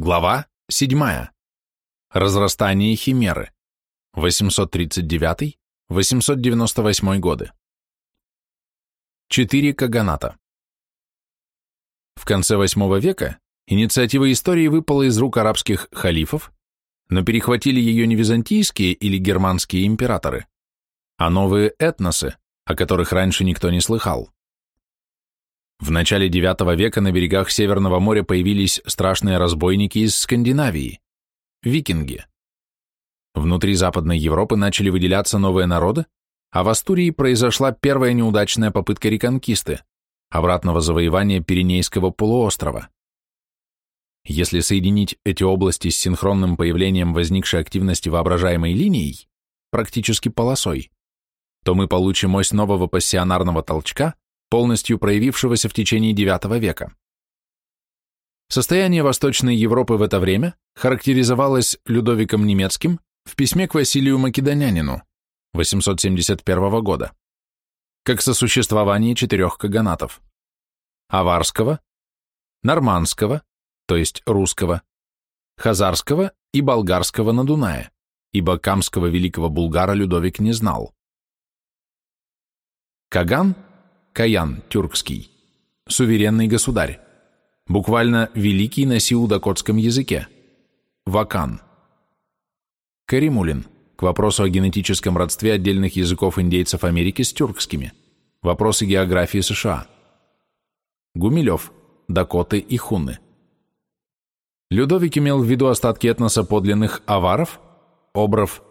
Глава 7. Разрастание химеры. 839-898 годы. Четыре каганата. В конце VIII века инициатива истории выпала из рук арабских халифов, но перехватили ее не византийские или германские императоры, а новые этносы, о которых раньше никто не слыхал. В начале IX века на берегах Северного моря появились страшные разбойники из Скандинавии – викинги. Внутри Западной Европы начали выделяться новые народы, а в Астурии произошла первая неудачная попытка реконкисты – обратного завоевания Пиренейского полуострова. Если соединить эти области с синхронным появлением возникшей активности воображаемой линией, практически полосой, то мы получим ось нового пассионарного толчка – полностью проявившегося в течение IX века. Состояние Восточной Европы в это время характеризовалось Людовиком Немецким в письме к Василию Македонянину 871 года как сосуществование четырех каганатов – аварского, нормандского, то есть русского, хазарского и болгарского на Дунае, ибо камского великого булгара Людовик не знал. Каган – Каян, тюркский. Суверенный государь. Буквально «великий» на сиудокотском языке. Вакан. Каримулин. К вопросу о генетическом родстве отдельных языков индейцев Америки с тюркскими. Вопросы географии США. Гумилев. Дакоты и Хуны. Людовик имел в виду остатки этноса подлинных аваров, обров,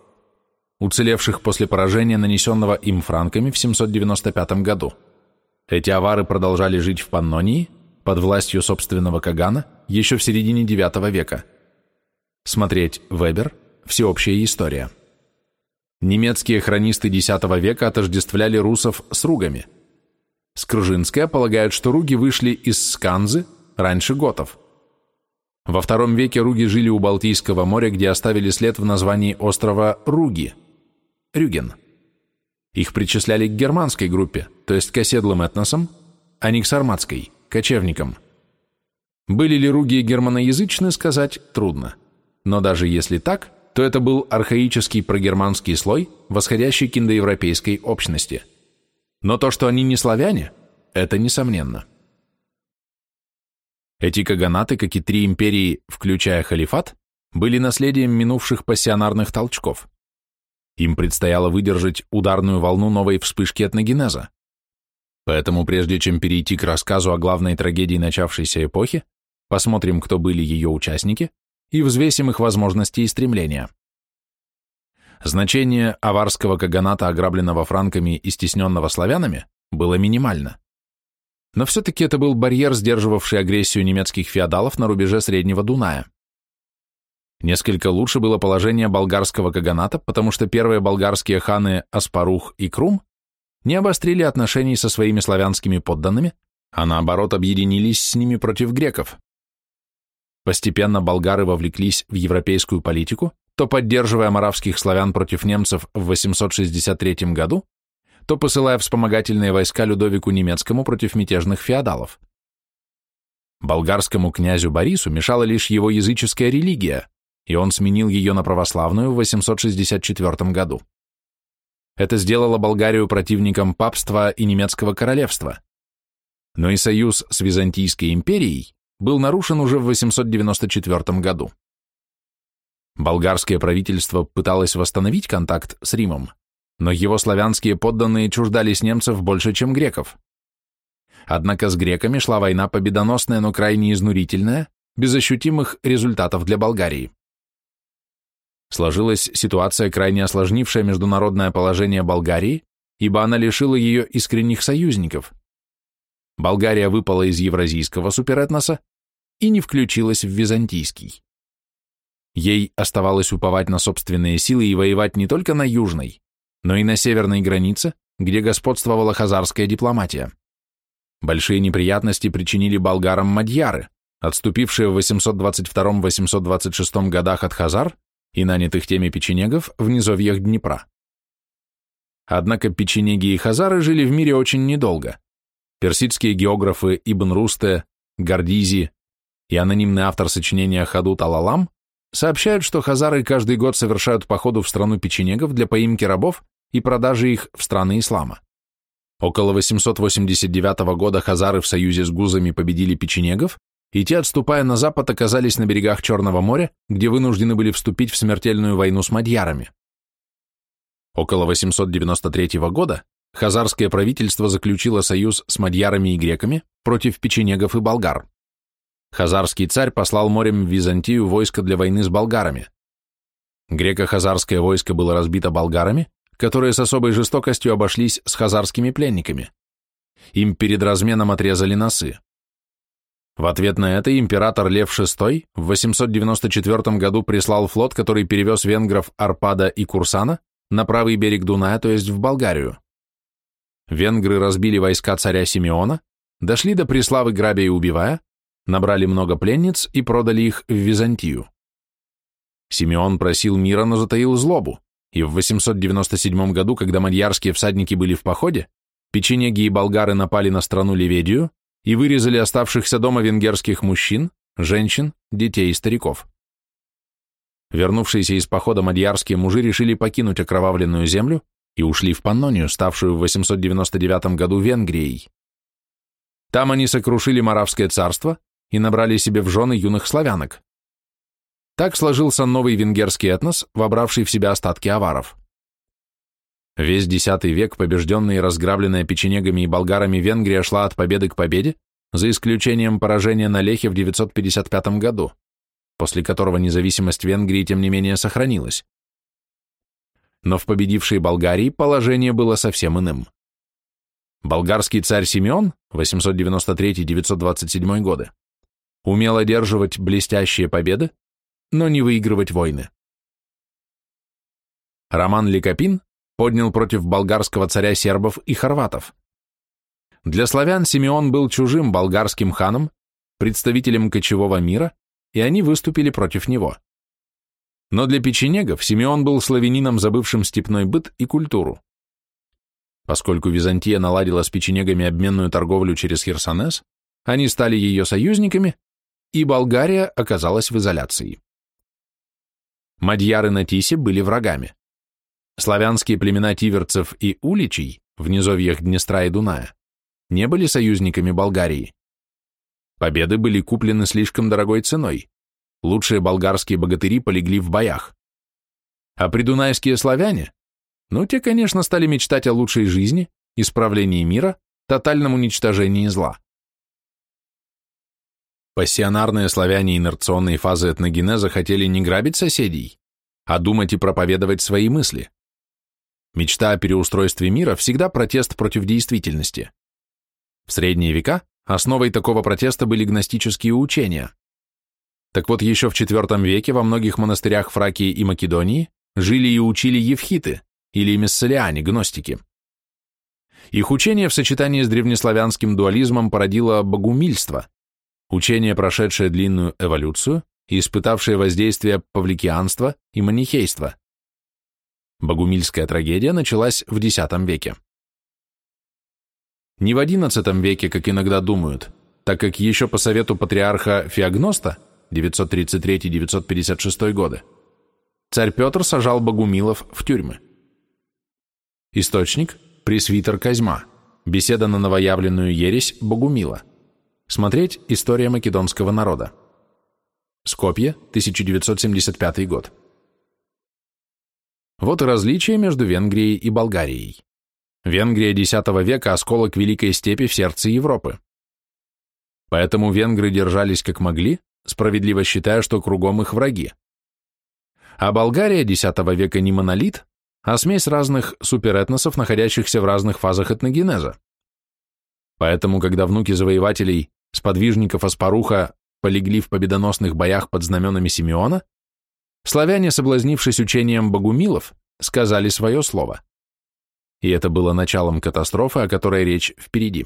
уцелевших после поражения, нанесенного им франками в 795 году. Эти авары продолжали жить в Паннонии под властью собственного Кагана еще в середине IX века. Смотреть Вебер «Всеобщая история». Немецкие хронисты X века отождествляли русов с ругами. Скружинская полагает, что руги вышли из Сканзы раньше готов. Во втором веке руги жили у Балтийского моря, где оставили след в названии острова Руги – Рюген – их причисляли к германской группе, то есть к оседлым этносам, а не к сарматской, кочевникам. Были ли руги германоязычны, сказать трудно. Но даже если так, то это был архаический прогерманский слой, восходящий к индоевропейской общности. Но то, что они не славяне, это несомненно. Эти каганаты, как и три империи, включая халифат, были наследием минувших пассионарных толчков. Им предстояло выдержать ударную волну новой вспышки этногенеза. Поэтому прежде чем перейти к рассказу о главной трагедии начавшейся эпохи, посмотрим, кто были ее участники, и взвесим их возможности и стремления. Значение аварского каганата, ограбленного франками и стесненного славянами, было минимально. Но все-таки это был барьер, сдерживавший агрессию немецких феодалов на рубеже Среднего Дуная. Несколько лучше было положение болгарского каганата, потому что первые болгарские ханы Аспарух и Крум не обострили отношений со своими славянскими подданными, а наоборот объединились с ними против греков. Постепенно болгары вовлеклись в европейскую политику, то поддерживая моравских славян против немцев в 863 году, то посылая вспомогательные войска Людовику Немецкому против мятежных феодалов. Болгарскому князю Борису мешала лишь его языческая религия, и он сменил ее на православную в 864 году. Это сделало Болгарию противником папства и немецкого королевства. Но и союз с Византийской империей был нарушен уже в 894 году. Болгарское правительство пыталось восстановить контакт с Римом, но его славянские подданные чуждались немцев больше, чем греков. Однако с греками шла война победоносная, но крайне изнурительная, без ощутимых результатов для Болгарии. Сложилась ситуация, крайне осложнившая международное положение Болгарии, ибо она лишила ее искренних союзников. Болгария выпала из евразийского суперэтноса и не включилась в византийский. Ей оставалось уповать на собственные силы и воевать не только на южной, но и на северной границе, где господствовала хазарская дипломатия. Большие неприятности причинили болгарам мадьяры, отступившие в 822-826 годах от хазар и нанятых теми печенегов в низовьях Днепра. Однако печенеги и хазары жили в мире очень недолго. Персидские географы Ибн Русте, Гордизи, и анонимный автор сочинения Хадут Алалам сообщают, что хазары каждый год совершают походы в страну печенегов для поимки рабов и продажи их в страны ислама. Около 889 года хазары в союзе с гузами победили печенегов, и те, отступая на запад, оказались на берегах Черного моря, где вынуждены были вступить в смертельную войну с мадьярами. Около 893 года хазарское правительство заключило союз с мадьярами и греками против печенегов и болгар. Хазарский царь послал морем в Византию войско для войны с болгарами. Греко-хазарское войско было разбито болгарами, которые с особой жестокостью обошлись с хазарскими пленниками. Им перед разменом отрезали носы. В ответ на это император Лев VI в 894 году прислал флот, который перевез венгров Арпада и Курсана на правый берег Дуная, то есть в Болгарию. Венгры разбили войска царя Симеона, дошли до Преславы грабя и убивая, набрали много пленниц и продали их в Византию. Симеон просил мира, но затаил злобу, и в 897 году, когда мадьярские всадники были в походе, печенеги и болгары напали на страну Ливедию и вырезали оставшихся дома венгерских мужчин, женщин, детей и стариков. Вернувшиеся из похода мадьярские мужи решили покинуть окровавленную землю и ушли в Паннонию, ставшую в 899 году Венгрией. Там они сокрушили Моравское царство и набрали себе в жены юных славянок. Так сложился новый венгерский этнос, вобравший в себя остатки аваров. Весь X век, побежденная и разграбленная печенегами и болгарами, Венгрия шла от победы к победе, за исключением поражения на Лехе в 955 году, после которого независимость Венгрии, тем не менее, сохранилась. Но в победившей Болгарии положение было совсем иным. Болгарский царь Симеон, 893-927 годы, умел одерживать блестящие победы, но не выигрывать войны. Роман Ликопин поднял против болгарского царя сербов и хорватов. Для славян Симеон был чужим болгарским ханом, представителем кочевого мира, и они выступили против него. Но для печенегов Симеон был славянином, забывшим степной быт и культуру. Поскольку Византия наладила с печенегами обменную торговлю через Херсонес, они стали ее союзниками, и Болгария оказалась в изоляции. Мадьяры на Тисе были врагами. Славянские племена тиверцев и уличей в низовьях Днестра и Дуная не были союзниками Болгарии. Победы были куплены слишком дорогой ценой. Лучшие болгарские богатыри полегли в боях. А придунайские славяне? Ну, те, конечно, стали мечтать о лучшей жизни, исправлении мира, тотальном уничтожении зла. Пассионарные славяне инерционной фазы этногенеза хотели не грабить соседей, а думать и проповедовать свои мысли. Мечта о переустройстве мира всегда протест против действительности. В средние века основой такого протеста были гностические учения. Так вот, еще в IV веке во многих монастырях Фракии и Македонии жили и учили евхиты, или мессалиане, гностики. Их учение в сочетании с древнеславянским дуализмом породило богумильство, учение, прошедшее длинную эволюцию и испытавшее воздействие павликианства и манихейства. Богумильская трагедия началась в X веке. Не в XI веке, как иногда думают, так как еще по совету патриарха Феогноста 933-956 годы царь Петр сажал богумилов в тюрьмы. Источник – пресвитер Козьма, беседа на новоявленную ересь Богумила. Смотреть «История македонского народа». Скопье, 1975 год. Вот и различие между Венгрией и Болгарией. Венгрия X века – осколок Великой степи в сердце Европы. Поэтому венгры держались как могли, справедливо считая, что кругом их враги. А Болгария X века не монолит, а смесь разных суперэтносов, находящихся в разных фазах этногенеза. Поэтому, когда внуки завоевателей, сподвижников Аспаруха, полегли в победоносных боях под знаменами Симеона, славяне, соблазнившись учением богумилов, сказали свое слово. И это было началом катастрофы, о которой речь впереди.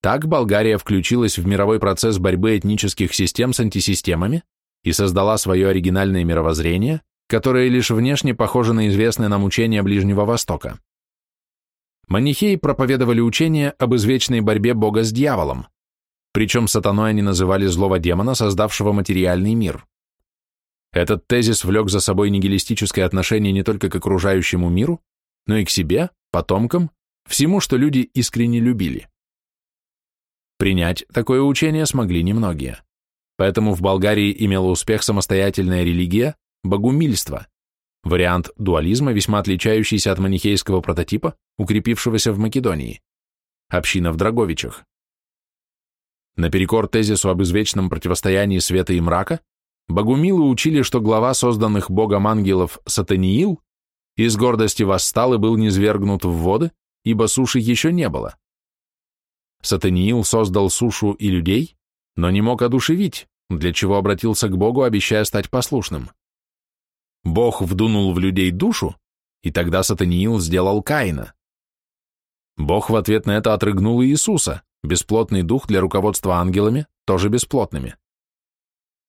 Так Болгария включилась в мировой процесс борьбы этнических систем с антисистемами и создала свое оригинальное мировоззрение, которое лишь внешне похоже на известное нам учение Ближнего Востока. Манихеи проповедовали учение об извечной борьбе Бога с дьяволом, причем сатаной они называли злого демона, создавшего материальный мир. Этот тезис влек за собой нигилистическое отношение не только к окружающему миру, но и к себе, потомкам, всему, что люди искренне любили. Принять такое учение смогли немногие. Поэтому в Болгарии имела успех самостоятельная религия – богумильство, вариант дуализма, весьма отличающийся от манихейского прототипа, укрепившегося в Македонии, община в Драговичах. Наперекор тезису об извечном противостоянии света и мрака, богумилы учили, что глава созданных богом ангелов Сатаниил из гордости восстал и был низвергнут в воды, ибо суши еще не было. Сатаниил создал сушу и людей, но не мог одушевить, для чего обратился к Богу, обещая стать послушным. Бог вдунул в людей душу, и тогда Сатаниил сделал Каина. Бог в ответ на это отрыгнул Иисуса, бесплотный дух для руководства ангелами, тоже бесплотными.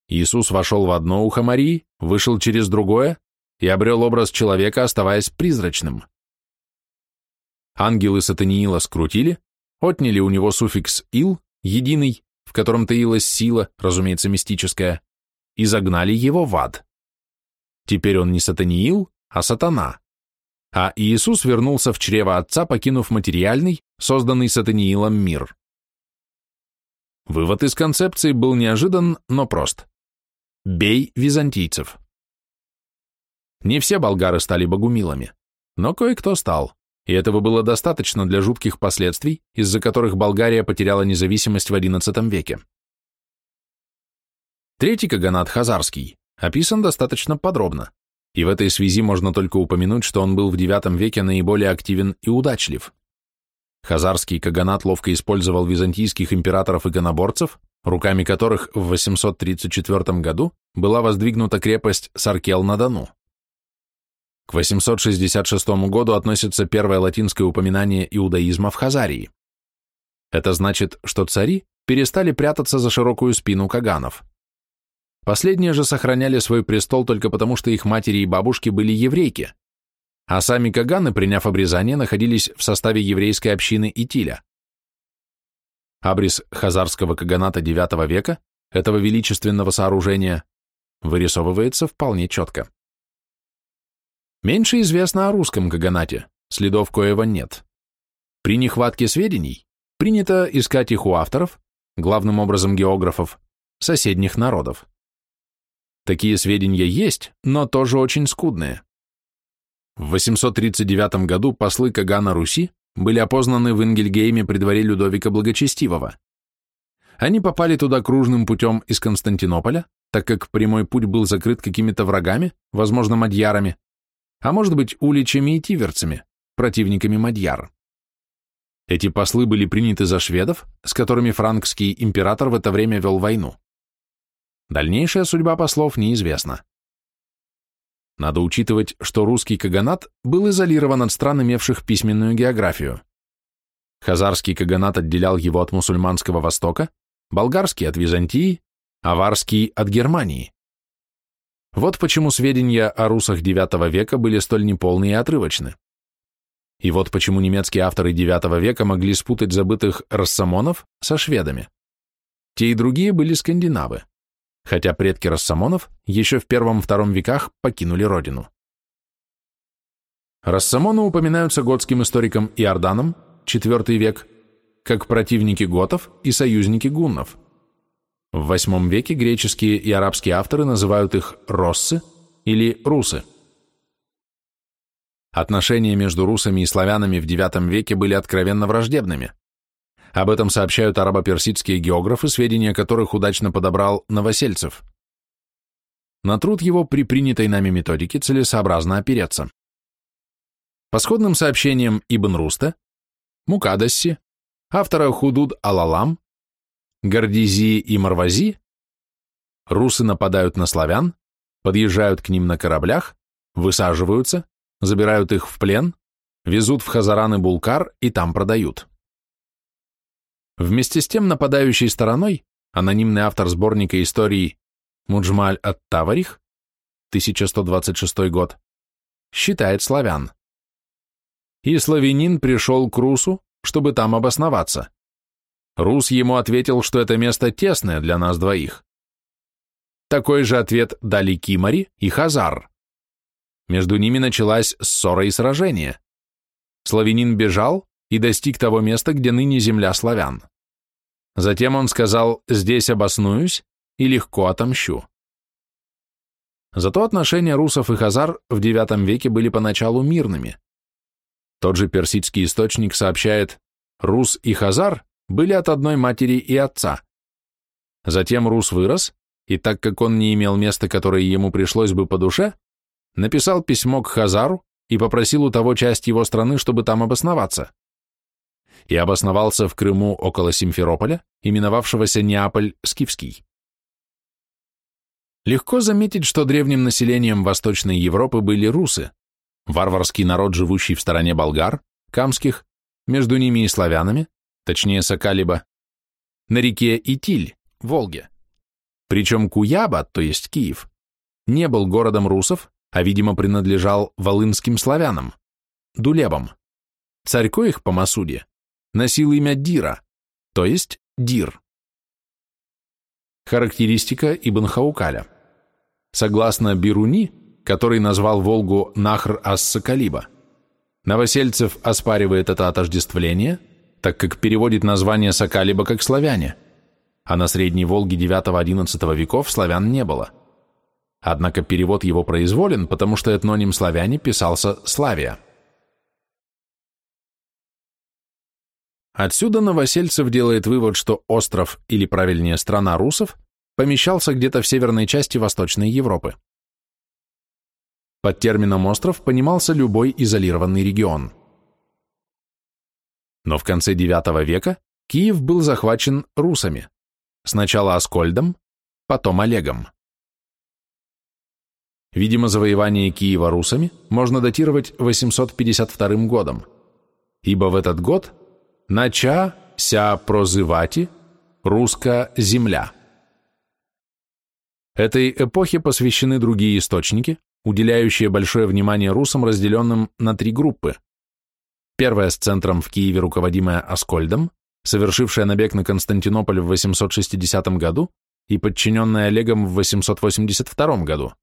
Иисус вошел в одно ухо Марии, вышел через другое и обрел образ человека, оставаясь призрачным. Ангелы Сатаниила скрутили, отняли у него суффикс «ил», единый, в котором таилась сила, разумеется, мистическая, и загнали его в ад. Теперь он не сатаниил, а сатана. А Иисус вернулся в чрево Отца, покинув материальный, созданный сатаниилом мир. Вывод из концепции был неожидан, но прост. Бей византийцев. Не все болгары стали богумилами, но кое-кто стал и этого было достаточно для жутких последствий, из-за которых Болгария потеряла независимость в XI веке. Третий каганат Хазарский описан достаточно подробно, и в этой связи можно только упомянуть, что он был в IX веке наиболее активен и удачлив. Хазарский каганат ловко использовал византийских императоров-иконоборцев, руками которых в 834 году была воздвигнута крепость Саркел-на-Дону. К 866 году относится первое латинское упоминание иудаизма в Хазарии. Это значит, что цари перестали прятаться за широкую спину каганов. Последние же сохраняли свой престол только потому, что их матери и бабушки были еврейки, а сами каганы, приняв обрезание, находились в составе еврейской общины Итиля. Абрис хазарского каганата IX века, этого величественного сооружения, вырисовывается вполне четко. Меньше известно о русском каганате, следов коего нет. При нехватке сведений принято искать их у авторов, главным образом географов, соседних народов. Такие сведения есть, но тоже очень скудные. В 839 году послы Кагана Руси были опознаны в Ингельгейме при дворе Людовика Благочестивого. Они попали туда кружным путем из Константинополя, так как прямой путь был закрыт какими-то врагами, возможно, мадьярами, а может быть уличами и тиверцами, противниками Мадьяр. Эти послы были приняты за шведов, с которыми франкский император в это время вел войну. Дальнейшая судьба послов неизвестна. Надо учитывать, что русский каганат был изолирован от стран, имевших письменную географию. Хазарский каганат отделял его от мусульманского Востока, болгарский от Византии, аварский от Германии. Вот почему сведения о русах IX века были столь неполные и отрывочны. И вот почему немецкие авторы IX века могли спутать забытых рассамонов со шведами. Те и другие были скандинавы, хотя предки рассамонов еще в первом-втором веках покинули родину. Рассамоны упоминаются готским историком Иорданом, IV век, как противники готов и союзники гуннов – в VIII веке греческие и арабские авторы называют их россы или русы. Отношения между русами и славянами в IX веке были откровенно враждебными. Об этом сообщают арабо-персидские географы, сведения которых удачно подобрал Новосельцев. На труд его при принятой нами методике целесообразно опереться. По сходным сообщениям Ибн Руста, Мукадасси, автора Худуд Алалам, Гордизи и Марвази, русы нападают на славян, подъезжают к ним на кораблях, высаживаются, забирают их в плен, везут в Хазаран и Булкар и там продают. Вместе с тем нападающей стороной анонимный автор сборника истории Муджмаль ат-Таварих, 1126 год, считает славян. И славянин пришел к Русу, чтобы там обосноваться. Рус ему ответил, что это место тесное для нас двоих. Такой же ответ дали Кимари и Хазар. Между ними началась ссора и сражение. Славянин бежал и достиг того места, где ныне земля славян. Затем он сказал «здесь обоснуюсь и легко отомщу». Зато отношения русов и хазар в IX веке были поначалу мирными. Тот же персидский источник сообщает «рус и хазар были от одной матери и отца». Затем рус вырос, и так как он не имел места, которое ему пришлось бы по душе, написал письмо к хазару и попросил у того часть его страны, чтобы там обосноваться. И обосновался в Крыму около Симферополя, именовавшегося Неаполь-Скифский. Легко заметить, что древним населением Восточной Европы были русы, варварский народ, живущий в стороне болгар, камских, между ними и славянами, точнее Сокалиба, на реке Итиль, Волге. Причем Куяба, то есть Киев, не был городом русов, а, видимо, принадлежал волынским славянам, дулебам. Царько их по Масуде носил имя Дира, то есть Дир. Характеристика Ибн Хаукаля. Согласно Бируни, который назвал Волгу Нахр ас-Сакалиба, Новосельцев оспаривает это отождествление, так как переводит название Сокалиба как славяне, а на Средней Волге IX-XI веков славян не было. Однако перевод его произволен, потому что этноним славяне писался Славия. Отсюда Новосельцев делает вывод, что остров, или правильнее страна русов, помещался где-то в северной части Восточной Европы. Под термином «остров» понимался любой изолированный регион. Но в конце IX века Киев был захвачен русами, сначала Аскольдом, потом Олегом. Видимо, завоевание Киева русами можно датировать 852 годом, ибо в этот год нача ся прозывати русская земля. Этой эпохе посвящены другие источники, уделяющие большое внимание русам, разделенным на три группы. Первая с центром в Киеве, руководимая Аскольдом, совершившая набег на Константинополь в 860 году и подчиненная Олегом в 882 году.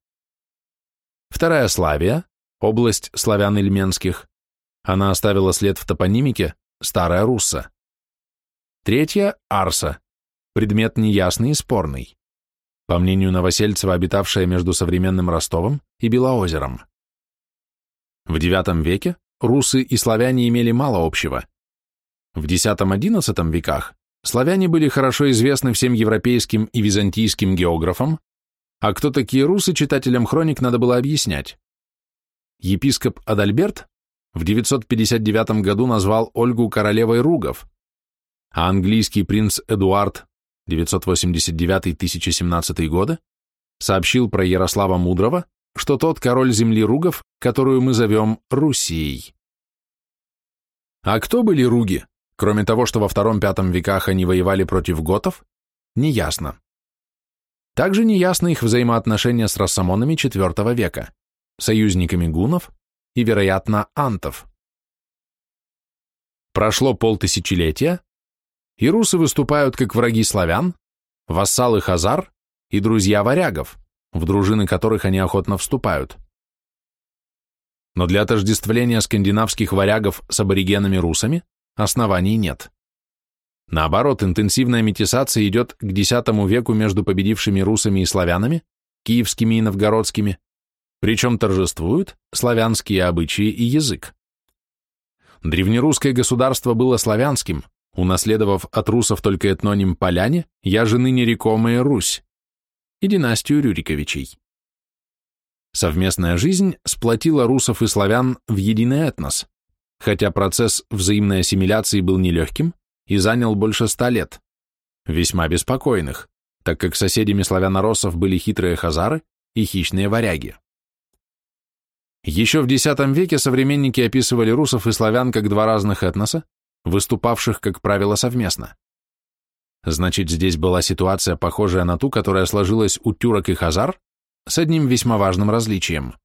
Вторая Славия, область славян-ильменских. Она оставила след в топонимике Старая Русса. Третья – Арса, предмет неясный и спорный. По мнению Новосельцева, обитавшая между современным Ростовом и Белоозером. В IX веке русы и славяне имели мало общего. В X-XI веках славяне были хорошо известны всем европейским и византийским географам, а кто такие русы, читателям хроник надо было объяснять. Епископ Адальберт в 959 году назвал Ольгу королевой Ругов, а английский принц Эдуард 989-1017 годы сообщил про Ярослава Мудрого, что тот король земли Ругов, которую мы зовем Руссией. А кто были Руги, кроме того, что во II-V веках они воевали против готов, неясно. Также неясно их взаимоотношения с рассамонами IV века, союзниками гунов и, вероятно, антов. Прошло полтысячелетия, и русы выступают как враги славян, вассалы хазар и друзья варягов, в дружины которых они охотно вступают. Но для отождествления скандинавских варягов с аборигенами-русами оснований нет. Наоборот, интенсивная метисация идет к X веку между победившими русами и славянами, киевскими и новгородскими, причем торжествуют славянские обычаи и язык. Древнерусское государство было славянским, унаследовав от русов только этноним «поляне», я же ныне рекомая Русь, и династию Рюриковичей. Совместная жизнь сплотила русов и славян в единый этнос, хотя процесс взаимной ассимиляции был нелегким, и занял больше ста лет, весьма беспокойных, так как соседями славяноросов были хитрые хазары и хищные варяги. Еще в X веке современники описывали русов и славян как два разных этноса, выступавших, как правило, совместно. Значит, здесь была ситуация, похожая на ту, которая сложилась у тюрок и хазар, с одним весьма важным различием.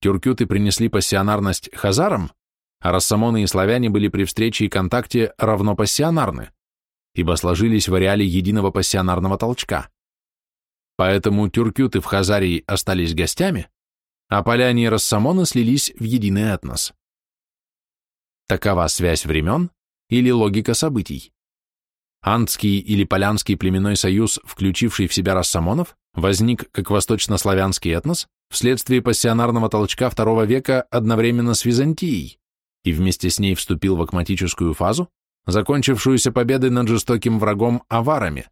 Тюркюты принесли пассионарность хазарам, а рассамоны и славяне были при встрече и контакте равно пассионарны, ибо сложились в ареале единого пассионарного толчка. Поэтому тюркюты в Хазарии остались гостями, а поляне и рассамоны слились в единый этнос. Такова связь времен или логика событий. Андский или Полянский племенной союз, включивший в себя рассамонов, возник как восточнославянский этнос вследствие пассионарного толчка II века одновременно с Византией и вместе с ней вступил в акматическую фазу, закончившуюся победой над жестоким врагом аварами,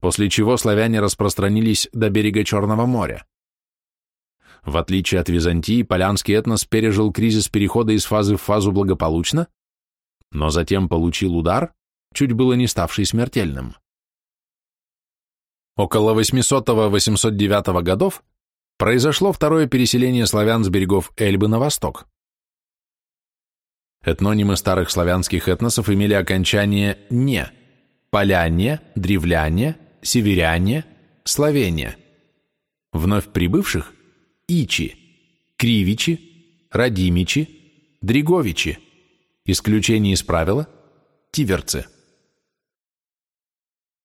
после чего славяне распространились до берега Черного моря. В отличие от Византии, полянский этнос пережил кризис перехода из фазы в фазу благополучно, но затем получил удар, чуть было не ставший смертельным. Около 800-809 годов произошло второе переселение славян с берегов Эльбы на восток. Этнонимы старых славянских этносов имели окончание «не» – поляне, древляне, северяне, словения. Вновь прибывших – ичи, кривичи, радимичи, дриговичи. Исключение из правила – тиверцы.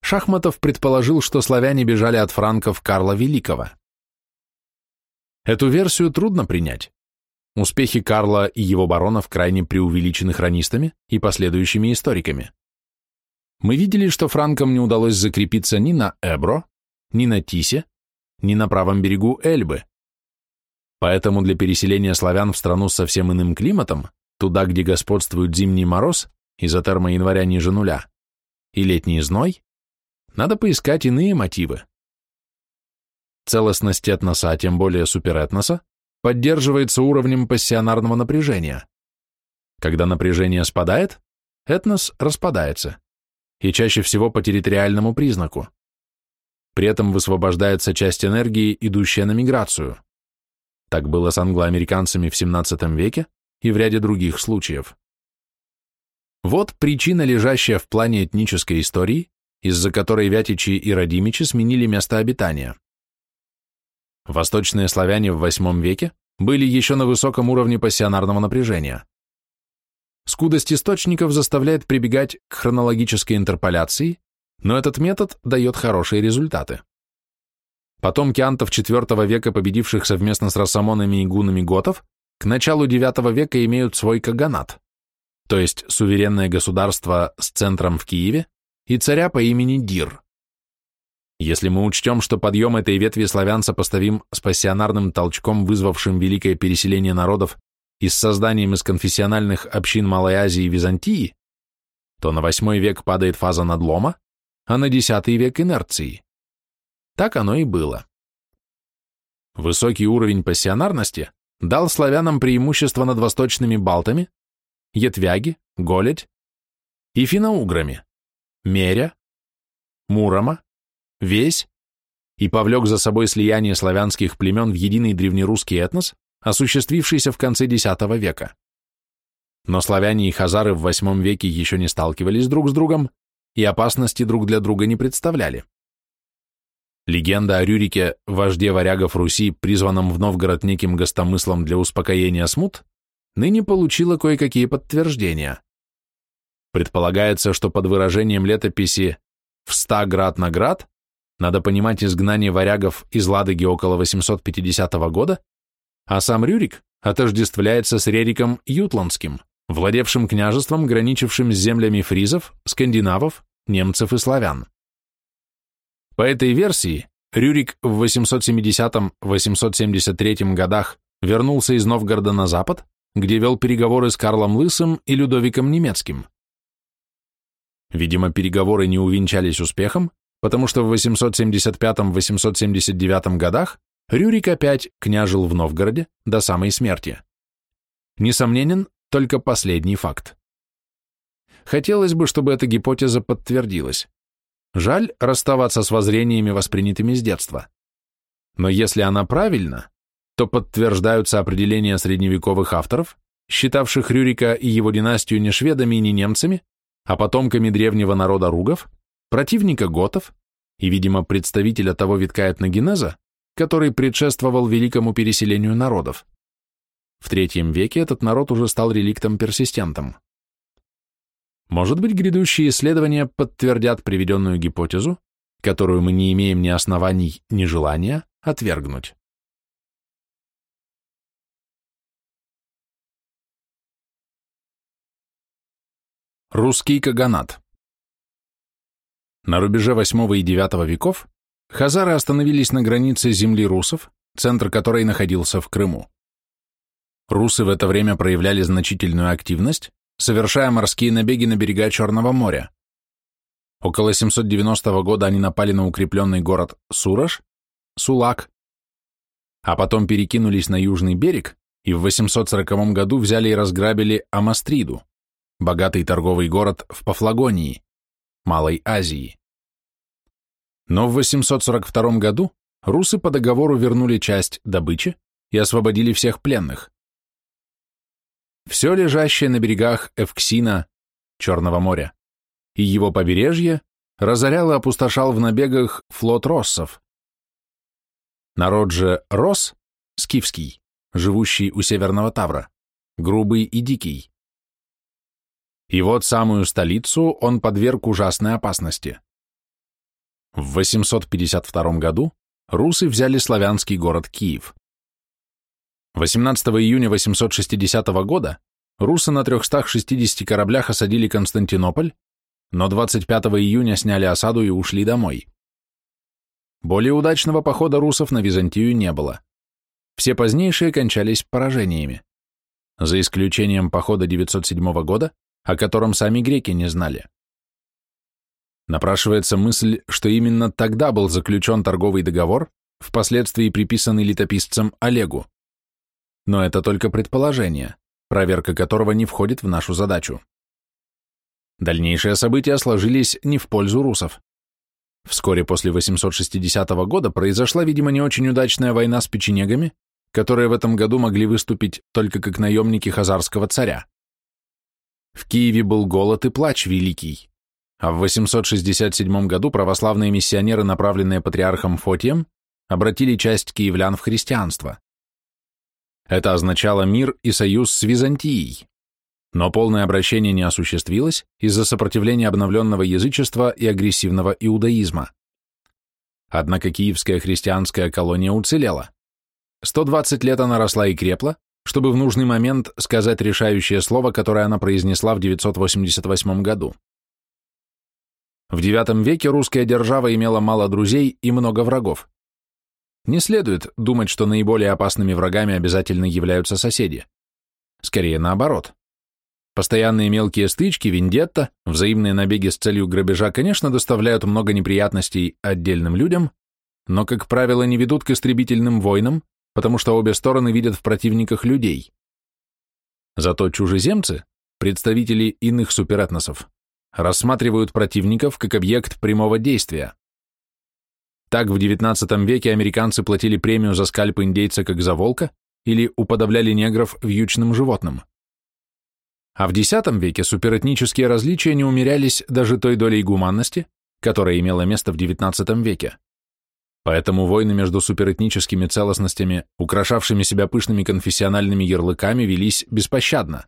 Шахматов предположил, что славяне бежали от франков Карла Великого. Эту версию трудно принять. Успехи Карла и его баронов крайне преувеличены хронистами и последующими историками. Мы видели, что франкам не удалось закрепиться ни на Эбро, ни на Тисе, ни на правом берегу Эльбы. Поэтому для переселения славян в страну с совсем иным климатом, туда, где господствует зимний мороз, из-за термоянваря ниже нуля, и летний зной, надо поискать иные мотивы. Целостность этноса, а тем более суперэтноса, поддерживается уровнем пассионарного напряжения. Когда напряжение спадает, этнос распадается, и чаще всего по территориальному признаку. При этом высвобождается часть энергии, идущая на миграцию. Так было с англоамериканцами в XVII веке и в ряде других случаев. Вот причина, лежащая в плане этнической истории, из-за которой Вятичи и Радимичи сменили место обитания. Восточные славяне в VIII веке были еще на высоком уровне пассионарного напряжения. Скудость источников заставляет прибегать к хронологической интерполяции, но этот метод дает хорошие результаты. Потомки антов IV века, победивших совместно с рассамонами и гунами готов, к началу IX века имеют свой каганат, то есть суверенное государство с центром в Киеве, и царя по имени Дир. Если мы учтем, что подъем этой ветви славян сопоставим с пассионарным толчком, вызвавшим великое переселение народов и с созданием из конфессиональных общин Малой Азии и Византии, то на восьмой век падает фаза надлома, а на десятый век инерции. Так оно и было. Высокий уровень пассионарности дал славянам преимущество над восточными балтами, етвяги, голедь и финоуграми, Меря, Мурома, Весь и повлек за собой слияние славянских племен в единый древнерусский этнос, осуществившийся в конце X века. Но славяне и хазары в VIII веке еще не сталкивались друг с другом и опасности друг для друга не представляли. Легенда о Рюрике, вожде варягов Руси, призванном в Новгород неким гостомыслом для успокоения смут, ныне получила кое-какие подтверждения. Предполагается, что под выражением летописи «в ста град на град» надо понимать изгнание варягов из Ладоги около 850 года, а сам Рюрик отождествляется с Рериком Ютландским, владевшим княжеством, граничившим с землями фризов, скандинавов, немцев и славян. По этой версии, Рюрик в 870-873 годах вернулся из Новгорода на запад, где вел переговоры с Карлом Лысым и Людовиком Немецким. Видимо, переговоры не увенчались успехом, потому что в 875-879 годах Рюрик опять княжил в Новгороде до самой смерти. Несомненен только последний факт. Хотелось бы, чтобы эта гипотеза подтвердилась. Жаль расставаться с воззрениями, воспринятыми с детства. Но если она правильна, то подтверждаются определения средневековых авторов, считавших Рюрика и его династию не шведами и не немцами, а потомками древнего народа ругов, противника готов и, видимо, представителя того витка этногенеза, который предшествовал великому переселению народов. В третьем веке этот народ уже стал реликтом-персистентом. Может быть, грядущие исследования подтвердят приведенную гипотезу, которую мы не имеем ни оснований, ни желания отвергнуть. Русский каганат На рубеже VIII и IX веков хазары остановились на границе земли русов, центр которой находился в Крыму. Русы в это время проявляли значительную активность, совершая морские набеги на берега Черного моря. Около 790 года они напали на укрепленный город Сураж, Сулак, а потом перекинулись на южный берег и в 840 году взяли и разграбили Амастриду, богатый торговый город в Пафлагонии, Малой Азии. Но в 842 году русы по договору вернули часть добычи и освободили всех пленных. Все лежащее на берегах Эвксина, Черного моря, и его побережье разорял и опустошал в набегах флот россов. Народ же Рос, скифский, живущий у Северного Тавра, грубый и дикий. И вот самую столицу он подверг ужасной опасности. В 852 году русы взяли славянский город Киев. 18 июня 860 года русы на 360 кораблях осадили Константинополь, но 25 июня сняли осаду и ушли домой. Более удачного похода русов на Византию не было. Все позднейшие кончались поражениями, за исключением похода 907 года, о котором сами греки не знали. Напрашивается мысль, что именно тогда был заключен торговый договор, впоследствии приписанный летописцем Олегу но это только предположение, проверка которого не входит в нашу задачу. Дальнейшие события сложились не в пользу русов. Вскоре после 860 года произошла, видимо, не очень удачная война с печенегами, которые в этом году могли выступить только как наемники хазарского царя. В Киеве был голод и плач великий, а в 867 году православные миссионеры, направленные патриархом Фотием, обратили часть киевлян в христианство. Это означало мир и союз с Византией. Но полное обращение не осуществилось из-за сопротивления обновленного язычества и агрессивного иудаизма. Однако киевская христианская колония уцелела. 120 лет она росла и крепла, чтобы в нужный момент сказать решающее слово, которое она произнесла в 988 году. В IX веке русская держава имела мало друзей и много врагов. Не следует думать, что наиболее опасными врагами обязательно являются соседи. Скорее наоборот. Постоянные мелкие стычки, вендетта, взаимные набеги с целью грабежа, конечно, доставляют много неприятностей отдельным людям, но, как правило, не ведут к истребительным войнам, потому что обе стороны видят в противниках людей. Зато чужеземцы, представители иных суперэтносов, рассматривают противников как объект прямого действия. Так в XIX веке американцы платили премию за скальп индейца как за волка или уподобляли негров вьючным животным. А в X веке суперэтнические различия не умерялись даже той долей гуманности, которая имела место в XIX веке. Поэтому войны между суперэтническими целостностями, украшавшими себя пышными конфессиональными ярлыками, велись беспощадно.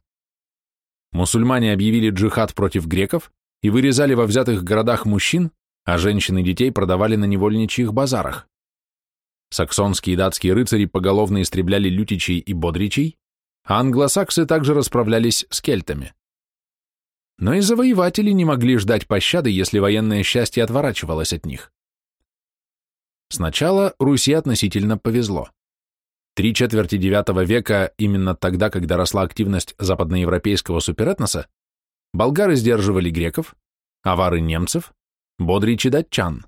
Мусульмане объявили джихад против греков и вырезали во взятых городах мужчин, а женщин и детей продавали на невольничьих базарах. Саксонские и датские рыцари поголовно истребляли лютичей и бодричей, а англосаксы также расправлялись с кельтами. Но и завоеватели не могли ждать пощады, если военное счастье отворачивалось от них. Сначала Руси относительно повезло. Три четверти IX века, именно тогда, когда росла активность западноевропейского суперэтноса, болгары сдерживали греков, авары немцев, бодричи датчан.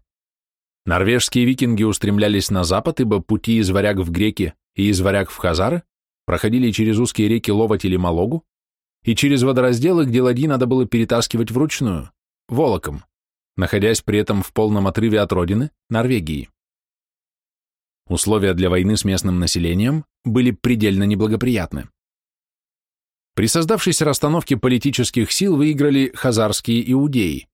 Норвежские викинги устремлялись на запад, ибо пути из варяг в греки и из варяг в хазары проходили через узкие реки Ловоть или Малогу и через водоразделы, где ладьи надо было перетаскивать вручную, волоком, находясь при этом в полном отрыве от родины, Норвегии. Условия для войны с местным населением были предельно неблагоприятны. При создавшейся расстановке политических сил выиграли хазарские иудеи.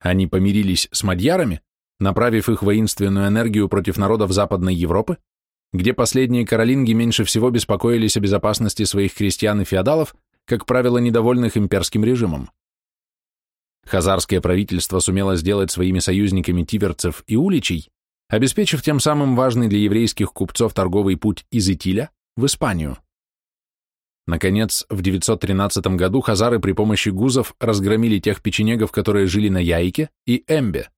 Они помирились с мадьярами, направив их воинственную энергию против народов Западной Европы, где последние каролинги меньше всего беспокоились о безопасности своих крестьян и феодалов, как правило, недовольных имперским режимом. Хазарское правительство сумело сделать своими союзниками тиверцев и уличей, обеспечив тем самым важный для еврейских купцов торговый путь из Итиля в Испанию. Наконец, в 913 году хазары при помощи гузов разгромили тех печенегов, которые жили на Яйке и Эмбе,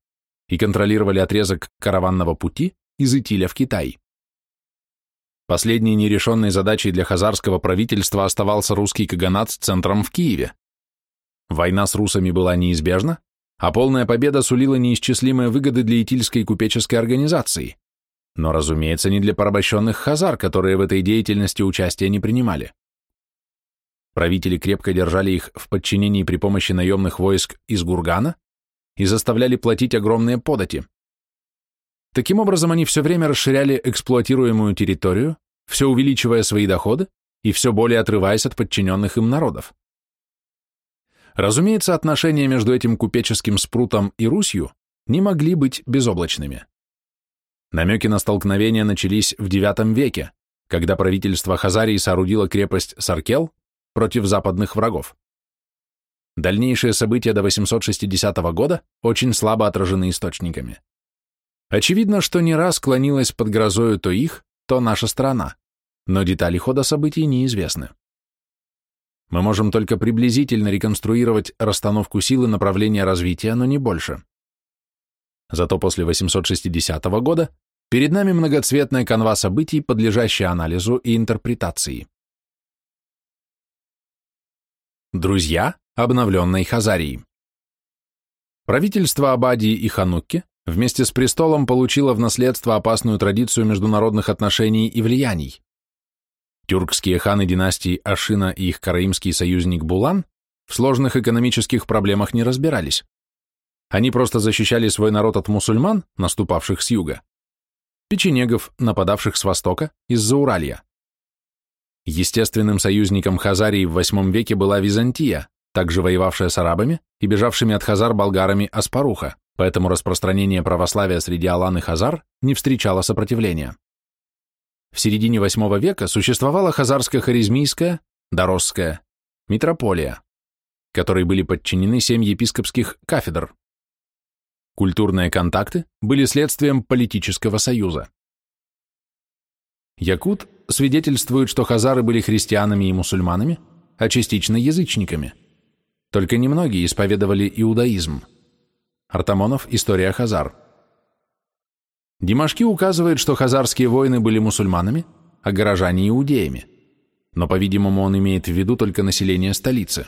и контролировали отрезок караванного пути из Итиля в Китай. Последней нерешенной задачей для хазарского правительства оставался русский каганат с центром в Киеве. Война с русами была неизбежна, а полная победа сулила неисчислимые выгоды для итильской купеческой организации, но, разумеется, не для порабощенных хазар, которые в этой деятельности участия не принимали. Правители крепко держали их в подчинении при помощи наемных войск из Гургана и заставляли платить огромные подати. Таким образом, они все время расширяли эксплуатируемую территорию, все увеличивая свои доходы и все более отрываясь от подчиненных им народов. Разумеется, отношения между этим купеческим спрутом и Русью не могли быть безоблачными. Намеки на столкновение начались в IX веке, когда правительство Хазарии соорудило крепость Саркел против западных врагов. Дальнейшие события до 860 года очень слабо отражены источниками. Очевидно, что не раз склонилась под грозою то их, то наша страна, но детали хода событий неизвестны. Мы можем только приблизительно реконструировать расстановку сил и направление развития, но не больше. Зато после 860 года перед нами многоцветная канва событий, подлежащая анализу и интерпретации. Друзья обновленной Хазарии Правительство Абадии и Ханукки вместе с престолом получило в наследство опасную традицию международных отношений и влияний. Тюркские ханы династии Ашина и их караимский союзник Булан в сложных экономических проблемах не разбирались. Они просто защищали свой народ от мусульман, наступавших с юга, печенегов, нападавших с востока, из-за Уралья. Естественным союзником Хазарии в VIII веке была Византия, также воевавшая с арабами и бежавшими от хазар болгарами Аспаруха, поэтому распространение православия среди алан и хазар не встречало сопротивления. В середине VIII века существовала хазарско-харизмийская, доросская, митрополия, которой были подчинены семь епископских кафедр. Культурные контакты были следствием политического союза. Якут свидетельствует, что хазары были христианами и мусульманами, а частично язычниками. Только немногие исповедовали иудаизм. Артамонов «История Хазар». Димашки указывает, что хазарские воины были мусульманами, а горожане – иудеями, но, по-видимому, он имеет в виду только население столицы.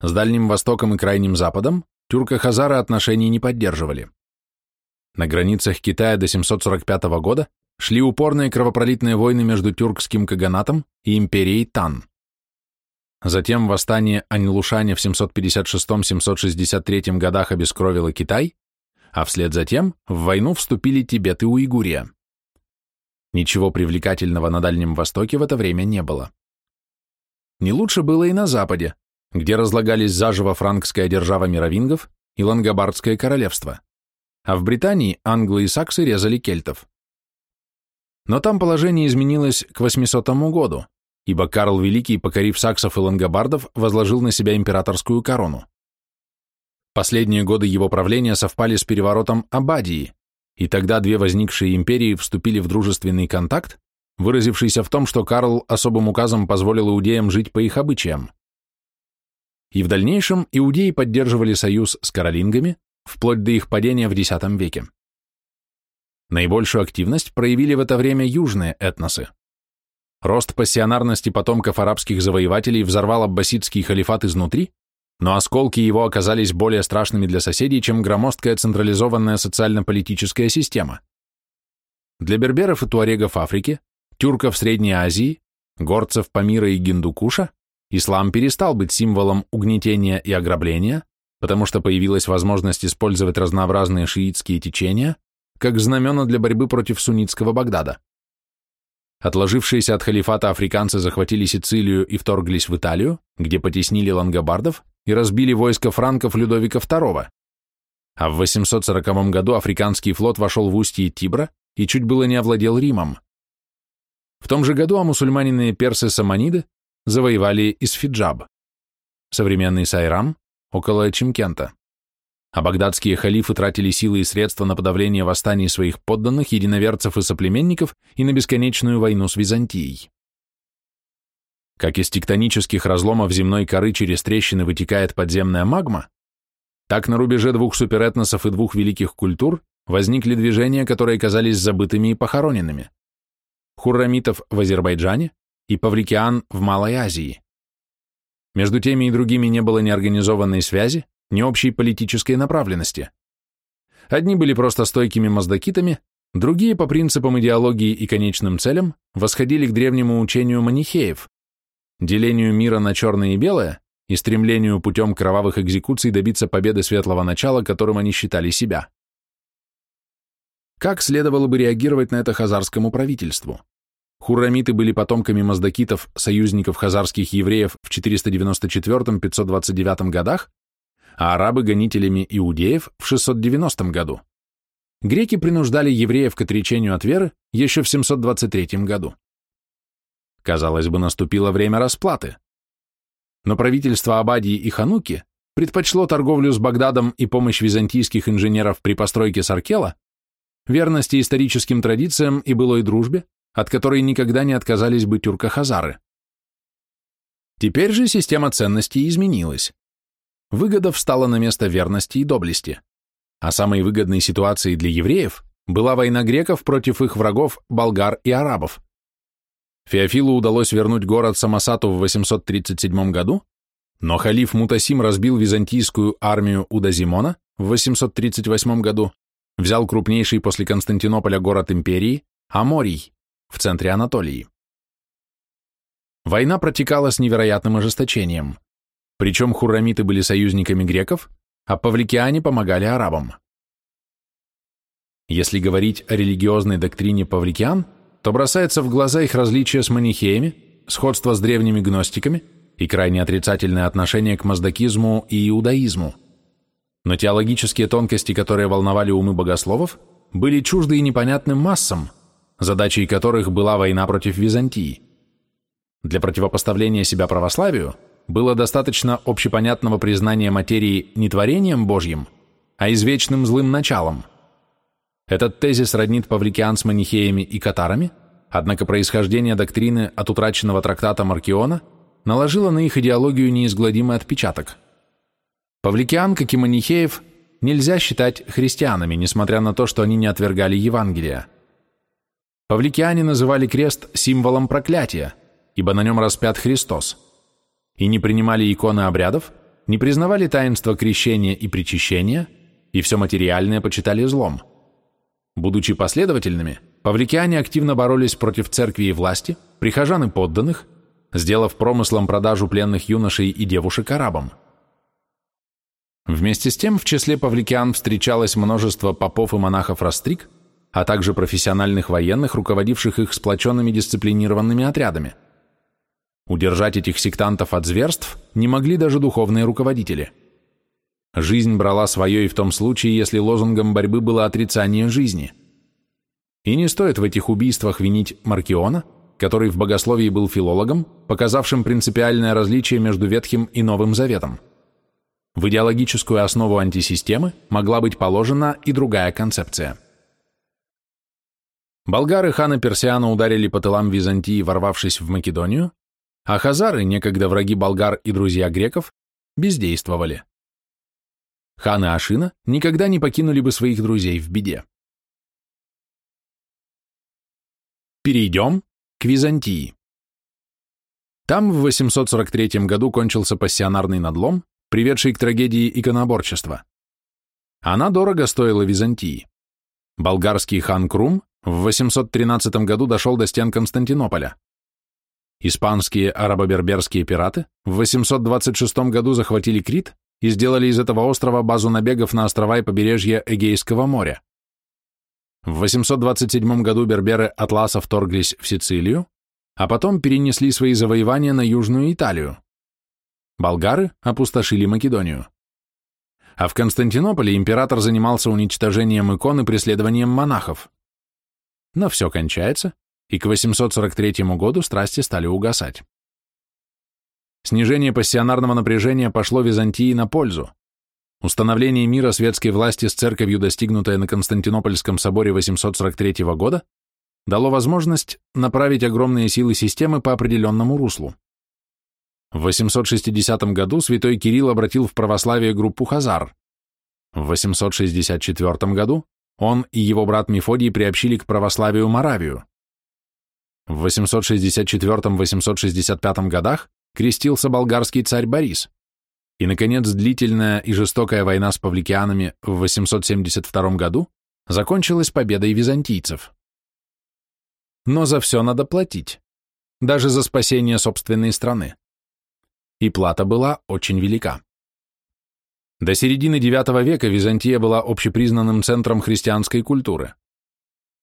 С Дальним Востоком и Крайним Западом тюрко-хазары отношений не поддерживали. На границах Китая до 745 года шли упорные кровопролитные войны между тюркским каганатом и империей Тан. Затем восстание Аньлушаня в 756-763 годах обескровило Китай, а вслед за тем в войну вступили Тибет и Уйгурия. Ничего привлекательного на Дальнем Востоке в это время не было. Не лучше было и на Западе, где разлагались заживо франкская держава мировингов и Лангобардское королевство, а в Британии англы и саксы резали кельтов. Но там положение изменилось к 800 году, ибо Карл Великий, покорив саксов и лангобардов, возложил на себя императорскую корону. Последние годы его правления совпали с переворотом Абадии, и тогда две возникшие империи вступили в дружественный контакт, выразившийся в том, что Карл особым указом позволил иудеям жить по их обычаям. И в дальнейшем иудеи поддерживали союз с каролингами, вплоть до их падения в X веке. Наибольшую активность проявили в это время южные этносы. Рост пассионарности потомков арабских завоевателей взорвал аббасидский халифат изнутри, но осколки его оказались более страшными для соседей, чем громоздкая централизованная социально-политическая система. Для берберов и туарегов Африки, тюрков Средней Азии, горцев Памира и Гиндукуша ислам перестал быть символом угнетения и ограбления, потому что появилась возможность использовать разнообразные шиитские течения как знамена для борьбы против суннитского Багдада. Отложившиеся от халифата африканцы захватили Сицилию и вторглись в Италию, где потеснили лангобардов и разбили войско франков Людовика II. А в 840 году африканский флот вошел в устье Тибра и чуть было не овладел Римом. В том же году амусульманины персы-саманиды завоевали Исфиджаб, современный Сайрам, около Чимкента. А багдадские халифы тратили силы и средства на подавление восстаний своих подданных, единоверцев и соплеменников и на бесконечную войну с Византией. Как из тектонических разломов земной коры через трещины вытекает подземная магма, так на рубеже двух суперэтносов и двух великих культур возникли движения, которые казались забытыми и похороненными. Хуррамитов в Азербайджане и Павликиан в Малой Азии. Между теми и другими не было ни организованной связи, ни общей политической направленности. Одни были просто стойкими маздакитами, другие по принципам идеологии и конечным целям восходили к древнему учению манихеев, делению мира на черное и белое и стремлению путем кровавых экзекуций добиться победы светлого начала, которым они считали себя. Как следовало бы реагировать на это хазарскому правительству? Хуррамиты были потомками маздакитов, союзников хазарских евреев в 494-529 годах, а арабы – гонителями иудеев в 690 году. Греки принуждали евреев к отречению от веры еще в 723 году. Казалось бы, наступило время расплаты. Но правительство Абадии и Хануки предпочло торговлю с Багдадом и помощь византийских инженеров при постройке Саркела верности историческим традициям и былой дружбе, от которой никогда не отказались бы тюркохазары. Теперь же система ценностей изменилась. Выгода встала на место верности и доблести. А самой выгодной ситуацией для евреев была война греков против их врагов, болгар и арабов. Феофилу удалось вернуть город Самосату в 837 году, но халиф Мутасим разбил византийскую армию Удазимона в 838 году взял крупнейший после Константинополя город империи – Аморий, в центре Анатолии. Война протекала с невероятным ожесточением, причем хуррамиты были союзниками греков, а павликиане помогали арабам. Если говорить о религиозной доктрине павликиан, то бросается в глаза их различия с манихеями, сходство с древними гностиками и крайне отрицательное отношение к маздакизму и иудаизму – но теологические тонкости, которые волновали умы богословов, были чужды и непонятным массам, задачей которых была война против Византии. Для противопоставления себя православию было достаточно общепонятного признания материи не творением Божьим, а извечным злым началом. Этот тезис роднит павликиан с манихеями и катарами, однако происхождение доктрины от утраченного трактата Маркиона наложило на их идеологию неизгладимый отпечаток – Павликиан, как и манихеев, нельзя считать христианами, несмотря на то, что они не отвергали Евангелия. Павликиане называли крест символом проклятия, ибо на нем распят Христос, и не принимали иконы обрядов, не признавали таинства крещения и причащения, и все материальное почитали злом. Будучи последовательными, павликиане активно боролись против церкви и власти, прихожан и подданных, сделав промыслом продажу пленных юношей и девушек арабам. Вместе с тем в числе павликиан встречалось множество попов и монахов-растрик, а также профессиональных военных, руководивших их сплоченными дисциплинированными отрядами. Удержать этих сектантов от зверств не могли даже духовные руководители. Жизнь брала свое и в том случае, если лозунгом борьбы было отрицание жизни. И не стоит в этих убийствах винить Маркиона, который в богословии был филологом, показавшим принципиальное различие между Ветхим и Новым Заветом. В идеологическую основу антисистемы могла быть положена и другая концепция. Болгары хана Персиана ударили по тылам Византии, ворвавшись в Македонию, а хазары, некогда враги болгар и друзья греков, бездействовали. Ханы Ашина никогда не покинули бы своих друзей в беде. Перейдем к Византии. Там в 843 году кончился пассионарный надлом, приведшей к трагедии иконоборчества. Она дорого стоила Византии. Болгарский хан Крум в 813 году дошел до стен Константинополя. Испанские арабо-берберские пираты в 826 году захватили Крит и сделали из этого острова базу набегов на острова и побережье Эгейского моря. В 827 году берберы Атласа вторглись в Сицилию, а потом перенесли свои завоевания на Южную Италию. Болгары опустошили Македонию. А в Константинополе император занимался уничтожением икон и преследованием монахов. Но все кончается, и к 843 году страсти стали угасать. снижение пассионарного напряжения пошло Византии на пользу. Установление мира светской власти с церковью, достигнутое на Константинопольском соборе 843 года, дало возможность направить огромные силы системы по определенному руслу. В 860 году святой Кирилл обратил в православие группу хазар. В 864 году он и его брат Мефодий приобщили к православию Моравию. В 864-865 годах крестился болгарский царь Борис. И, наконец, длительная и жестокая война с павликианами в 872 году закончилась победой византийцев. Но за все надо платить, даже за спасение собственной страны. И плата была очень велика. До середины IX века Византия была общепризнанным центром христианской культуры.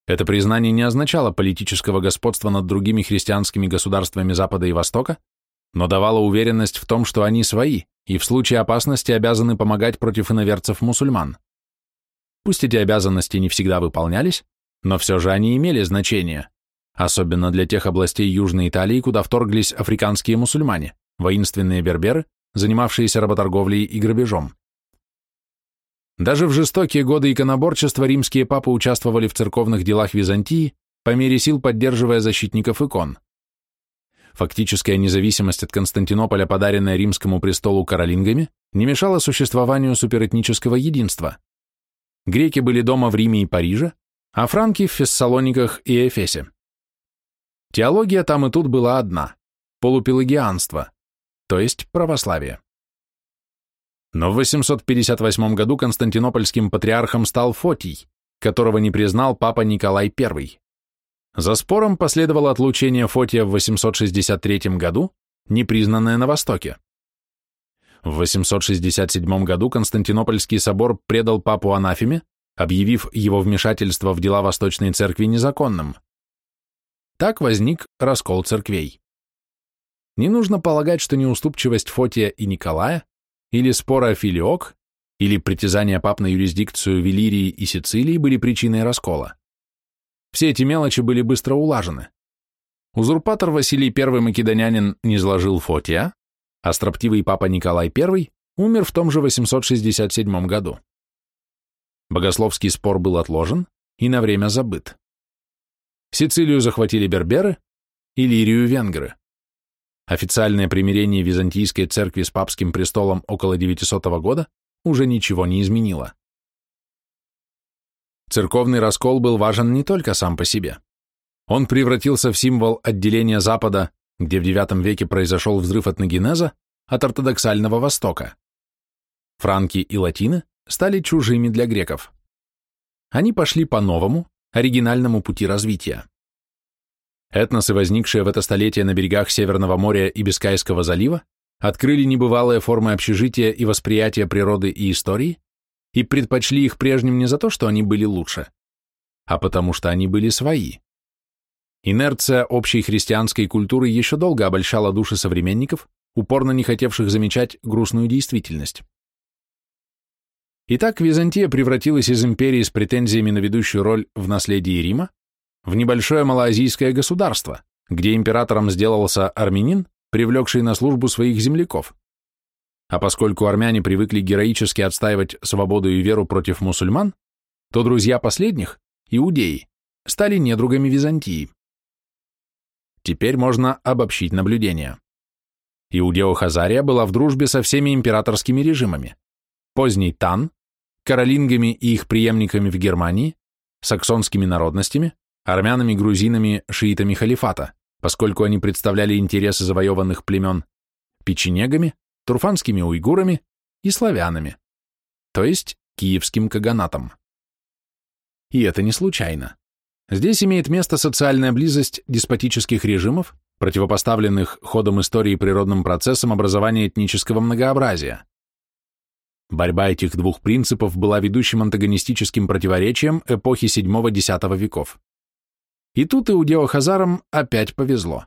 Это признание не означало политического господства над другими христианскими государствами Запада и Востока, но давало уверенность в том, что они свои и в случае опасности обязаны помогать против иноверцев-мусульман. Пусть эти обязанности не всегда выполнялись, но все же они имели значение, особенно для тех областей Южной Италии, куда вторглись африканские мусульмане, воинственные берберы, занимавшиеся работорговлей и грабежом. Даже в жестокие годы иконоборчества римские папы участвовали в церковных делах Византии, по мере сил поддерживая защитников икон. Фактическая независимость от Константинополя, подаренная римскому престолу каролингами, не мешала существованию суперэтнического единства. Греки были дома в Риме и Париже, а франки в Фессалониках и Эфесе. Теология там и тут была одна – полупелагианство, то есть православие. Но в 858 году константинопольским патриархом стал Фотий, которого не признал папа Николай I. За спором последовало отлучение Фотия в 863 году, непризнанное на Востоке. В 867 году Константинопольский собор предал папу анафеме, объявив его вмешательство в дела Восточной Церкви незаконным. Так возник раскол церквей. Не нужно полагать, что неуступчивость Фотия и Николая или споры о филиок, или притязания пап на юрисдикцию Вилирии и Сицилии были причиной раскола. Все эти мелочи были быстро улажены. Узурпатор Василий I Македонянин не изложил Фотия, а строптивый папа Николай I умер в том же 867 году. Богословский спор был отложен и на время забыт. Сицилию захватили берберы, Иллирию – венгры. Официальное примирение Византийской церкви с папским престолом около 900 года уже ничего не изменило. Церковный раскол был важен не только сам по себе. Он превратился в символ отделения Запада, где в IX веке произошел взрыв этногенеза, от ортодоксального Востока. Франки и латины стали чужими для греков. Они пошли по новому, оригинальному пути развития. Этносы, возникшие в это столетие на берегах Северного моря и Бискайского залива, открыли небывалые формы общежития и восприятия природы и истории и предпочли их прежним не за то, что они были лучше, а потому что они были свои. Инерция общей христианской культуры еще долго обольщала души современников, упорно не хотевших замечать грустную действительность. Итак, Византия превратилась из империи с претензиями на ведущую роль в наследии Рима в небольшое малоазийское государство, где императором сделался армянин, привлекший на службу своих земляков. А поскольку армяне привыкли героически отстаивать свободу и веру против мусульман, то друзья последних, иудеи, стали недругами Византии. Теперь можно обобщить наблюдения. Иудео-Хазария была в дружбе со всеми императорскими режимами. Поздний Тан, каролингами и их преемниками в Германии, саксонскими народностями, армянами, грузинами, шиитами халифата, поскольку они представляли интересы завоеванных племен, печенегами, турфанскими уйгурами и славянами, то есть киевским каганатом. И это не случайно. Здесь имеет место социальная близость деспотических режимов, противопоставленных ходом истории природным процессам образования этнического многообразия. Борьба этих двух принципов была ведущим антагонистическим противоречием эпохи VII-X веков. И тут иудео-хазарам опять повезло.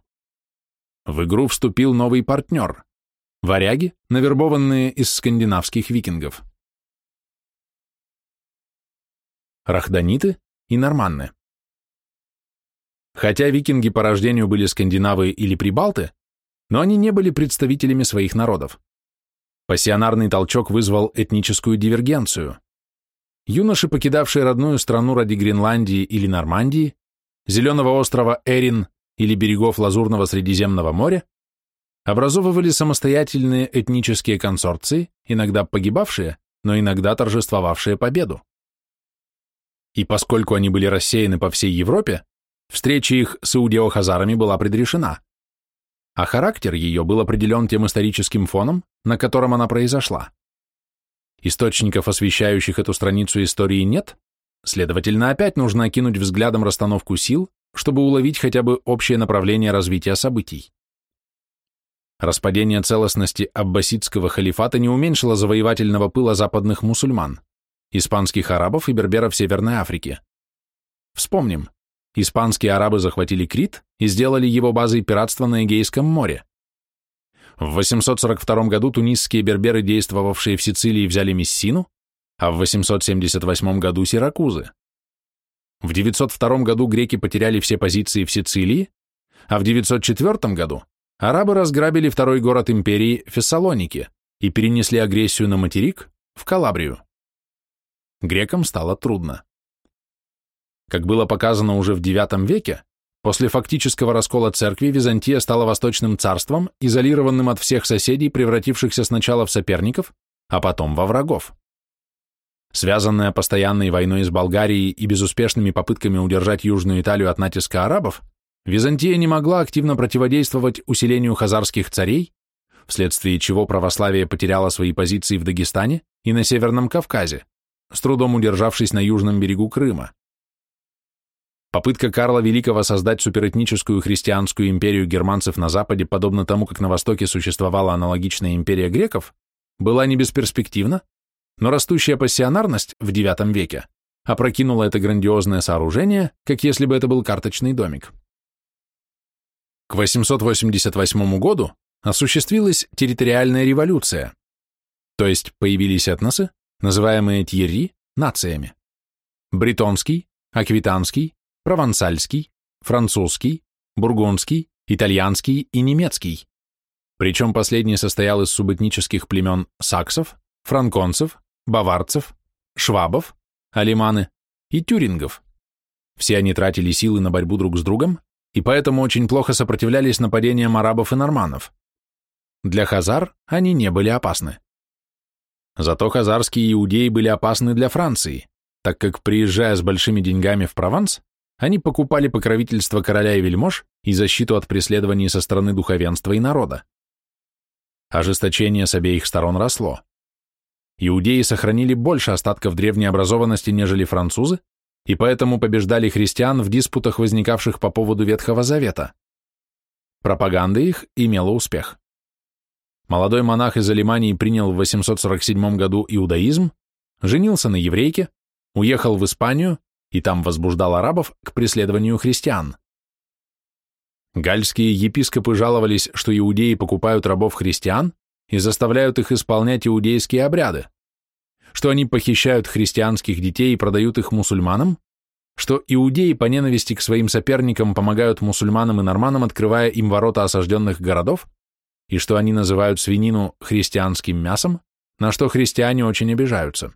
В игру вступил новый партнер – варяги, навербованные из скандинавских викингов. Рахданиты и норманны. Хотя викинги по рождению были скандинавы или прибалты, но они не были представителями своих народов. Пассионарный толчок вызвал этническую дивергенцию. Юноши, покидавшие родную страну ради Гренландии или Нормандии, Зеленого острова Эрин или берегов Лазурного Средиземного моря, образовывали самостоятельные этнические консорции, иногда погибавшие, но иногда торжествовавшие победу. И поскольку они были рассеяны по всей Европе, встреча их с иудеохазарами была предрешена, а характер ее был определен тем историческим фоном, на котором она произошла. Источников, освещающих эту страницу истории, нет, следовательно, опять нужно окинуть взглядом расстановку сил, чтобы уловить хотя бы общее направление развития событий. Распадение целостности аббасидского халифата не уменьшило завоевательного пыла западных мусульман, испанских арабов и берберов Северной Африки. Вспомним, испанские арабы захватили Крит и сделали его базой пиратства на Эгейском море. В 842 году тунисские берберы, действовавшие в Сицилии, взяли Мессину, а в 878 году Сиракузы. В 902 году греки потеряли все позиции в Сицилии, а в 904 году арабы разграбили второй город империи Фессалоники и перенесли агрессию на материк, в Калабрию. Грекам стало трудно. Как было показано уже в IX веке, после фактического раскола церкви Византия стала восточным царством, изолированным от всех соседей, превратившихся сначала в соперников, а потом во врагов. Связанная постоянной войной с Болгарией и безуспешными попытками удержать Южную Италию от натиска арабов, Византия не могла активно противодействовать усилению хазарских царей, вследствие чего православие потеряло свои позиции в Дагестане и на Северном Кавказе, с трудом удержавшись на южном берегу Крыма. Попытка Карла Великого создать суперэтническую христианскую империю германцев на Западе, подобно тому, как на Востоке существовала аналогичная империя греков, была не бесперспективна, но растущая пассионарность в IX веке опрокинула это грандиозное сооружение, как если бы это был карточный домик. К 888 году осуществилась территориальная революция, то есть появились этносы, называемые тьерри, нациями. Бретонский, аквитанский, провансальский, французский, бургундский, итальянский и немецкий. Причем последний состоял из субэтнических племен саксов, франконцев, баварцев, швабов, алиманы и тюрингов. Все они тратили силы на борьбу друг с другом и поэтому очень плохо сопротивлялись нападениям арабов и норманов. Для хазар они не были опасны. Зато хазарские иудеи были опасны для Франции, так как, приезжая с большими деньгами в Прованс, они покупали покровительство короля и вельмож и защиту от преследований со стороны духовенства и народа. Ожесточение с обеих сторон росло. Иудеи сохранили больше остатков древней образованности, нежели французы, и поэтому побеждали христиан в диспутах, возникавших по поводу Ветхого Завета. Пропаганда их имела успех. Молодой монах из Алимании принял в 847 году иудаизм, женился на еврейке, уехал в Испанию и там возбуждал арабов к преследованию христиан. Гальские епископы жаловались, что иудеи покупают рабов-христиан и заставляют их исполнять иудейские обряды, что они похищают христианских детей и продают их мусульманам, что иудеи по ненависти к своим соперникам помогают мусульманам и норманам, открывая им ворота осажденных городов, и что они называют свинину христианским мясом, на что христиане очень обижаются.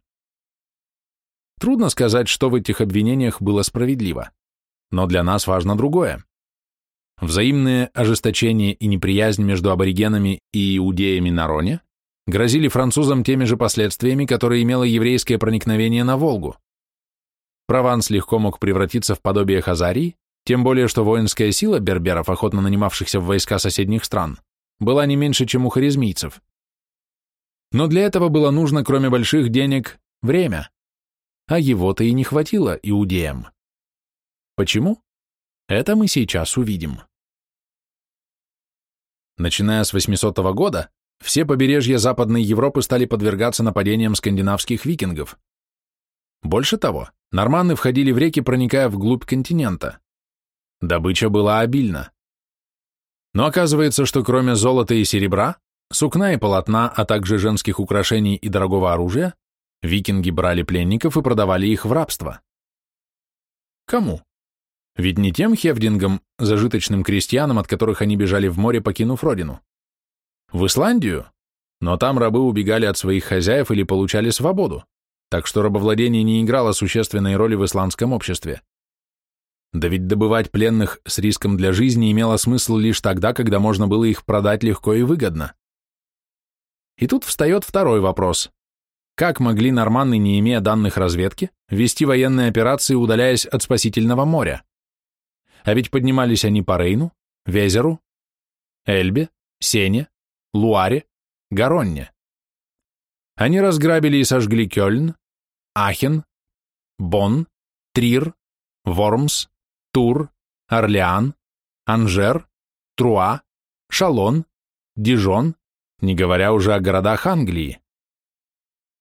Трудно сказать, что в этих обвинениях было справедливо, но для нас важно другое. Взаимное ожесточение и неприязнь между аборигенами и иудеями на Роне грозили французам теми же последствиями, которые имело еврейское проникновение на Волгу. Прованс легко мог превратиться в подобие Хазарии, тем более что воинская сила берберов, охотно нанимавшихся в войска соседних стран, была не меньше, чем у харизмийцев. Но для этого было нужно, кроме больших денег, время, а его-то и не хватило иудеям. Почему? Это мы сейчас увидим. Начиная с 800 года, все побережья Западной Европы стали подвергаться нападениям скандинавских викингов. Больше того, норманы входили в реки, проникая вглубь континента. Добыча была обильна. Но оказывается, что кроме золота и серебра, сукна и полотна, а также женских украшений и дорогого оружия, викинги брали пленников и продавали их в рабство. Кому? Ведь не тем хевдингам, зажиточным крестьянам, от которых они бежали в море, покинув родину, В Исландию? Но там рабы убегали от своих хозяев или получали свободу, так что рабовладение не играло существенной роли в исландском обществе. Да ведь добывать пленных с риском для жизни имело смысл лишь тогда, когда можно было их продать легко и выгодно. И тут встает второй вопрос. Как могли норманны, не имея данных разведки, вести военные операции, удаляясь от спасительного моря? А ведь поднимались они по Рейну, Везеру, Эльбе, Сене, Луаре, Гаронне. Они разграбили и сожгли Кёльн, Ахен, Бонн, Трир, Вормс, Тур, Орлеан, Анжер, Труа, Шалон, Дижон, не говоря уже о городах Англии.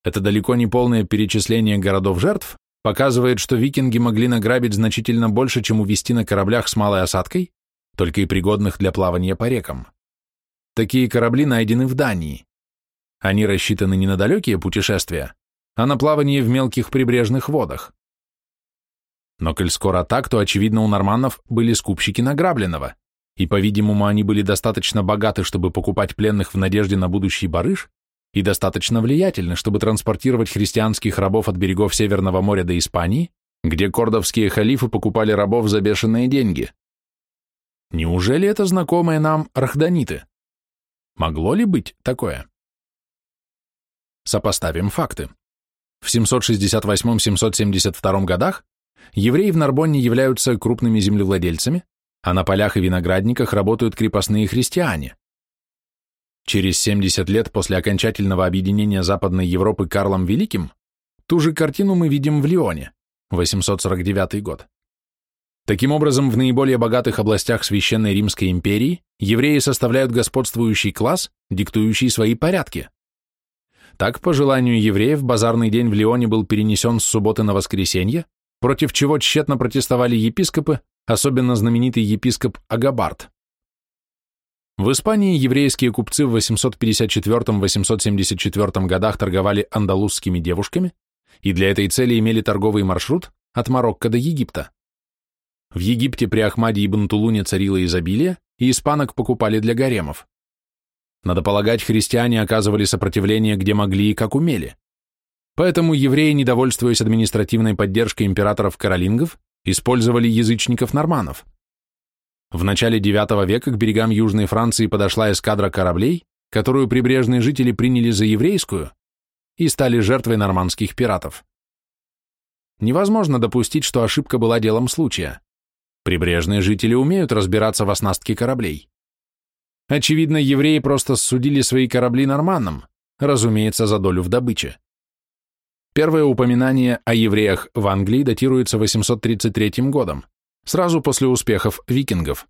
Это далеко не полное перечисление городов-жертв показывает, что викинги могли награбить значительно больше, чем увезти на кораблях с малой осадкой, только и пригодных для плавания по рекам. Такие корабли найдены в Дании. Они рассчитаны не на далекие путешествия, а на плавание в мелких прибрежных водах. Но коль скоро так, то, очевидно, у норманнов были скупщики награбленного, и, по-видимому, они были достаточно богаты, чтобы покупать пленных в надежде на будущий барыш, и достаточно влиятельны, чтобы транспортировать христианских рабов от берегов Северного моря до Испании, где кордовские халифы покупали рабов за бешеные деньги. Неужели это знакомые нам рахданиты? Могло ли быть такое? Сопоставим факты. В 768-772 годах евреи в Нарбонне являются крупными землевладельцами, а на полях и виноградниках работают крепостные христиане. Через 70 лет после окончательного объединения Западной Европы Карлом Великим ту же картину мы видим в Лионе, 849 год. Таким образом, в наиболее богатых областях Священной Римской империи евреи составляют господствующий класс, диктующий свои порядки. Так, по желанию евреев, базарный день в Лионе был перенесен с субботы на воскресенье, против чего тщетно протестовали епископы, особенно знаменитый епископ Агабард. В Испании еврейские купцы в 854-874 годах торговали андалузскими девушками и для этой цели имели торговый маршрут от Марокко до Египта. В Египте при Ахмаде и Бантулуне царило изобилие, и испанок покупали для гаремов. Надо полагать, христиане оказывали сопротивление где могли и как умели. Поэтому евреи, недовольствуясь административной поддержкой императоров-каролингов, использовали язычников-норманов. В начале IX века к берегам Южной Франции подошла эскадра кораблей, которую прибрежные жители приняли за еврейскую и стали жертвой нормандских пиратов. Невозможно допустить, что ошибка была делом случая. Прибрежные жители умеют разбираться в оснастке кораблей. Очевидно, евреи просто судили свои корабли норманнам, разумеется, за долю в добыче. Первое упоминание о евреях в Англии датируется 833 годом, сразу после успехов викингов.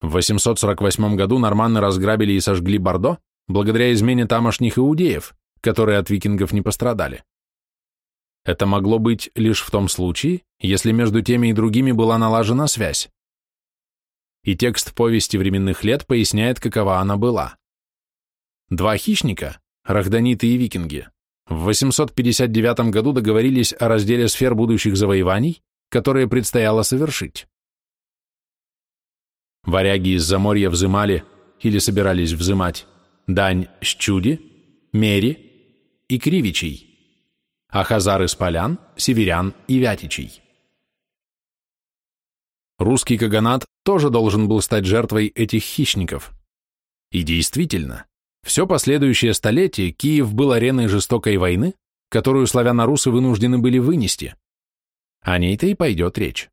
В 848 году норманны разграбили и сожгли Бордо благодаря измене тамошних иудеев, которые от викингов не пострадали. Это могло быть лишь в том случае, если между теми и другими была налажена связь. И текст повести временных лет поясняет, какова она была. Два хищника, рахданиты и викинги, в 859 году договорились о разделе сфер будущих завоеваний, которые предстояло совершить. Варяги из-за моря взымали или собирались взымать дань Щуди, Мери и Кривичей, а хазар из полян, северян и вятичей. Русский каганат тоже должен был стать жертвой этих хищников. И действительно, все последующее столетие Киев был ареной жестокой войны, которую славяно-русы вынуждены были вынести. О ней-то и пойдет речь.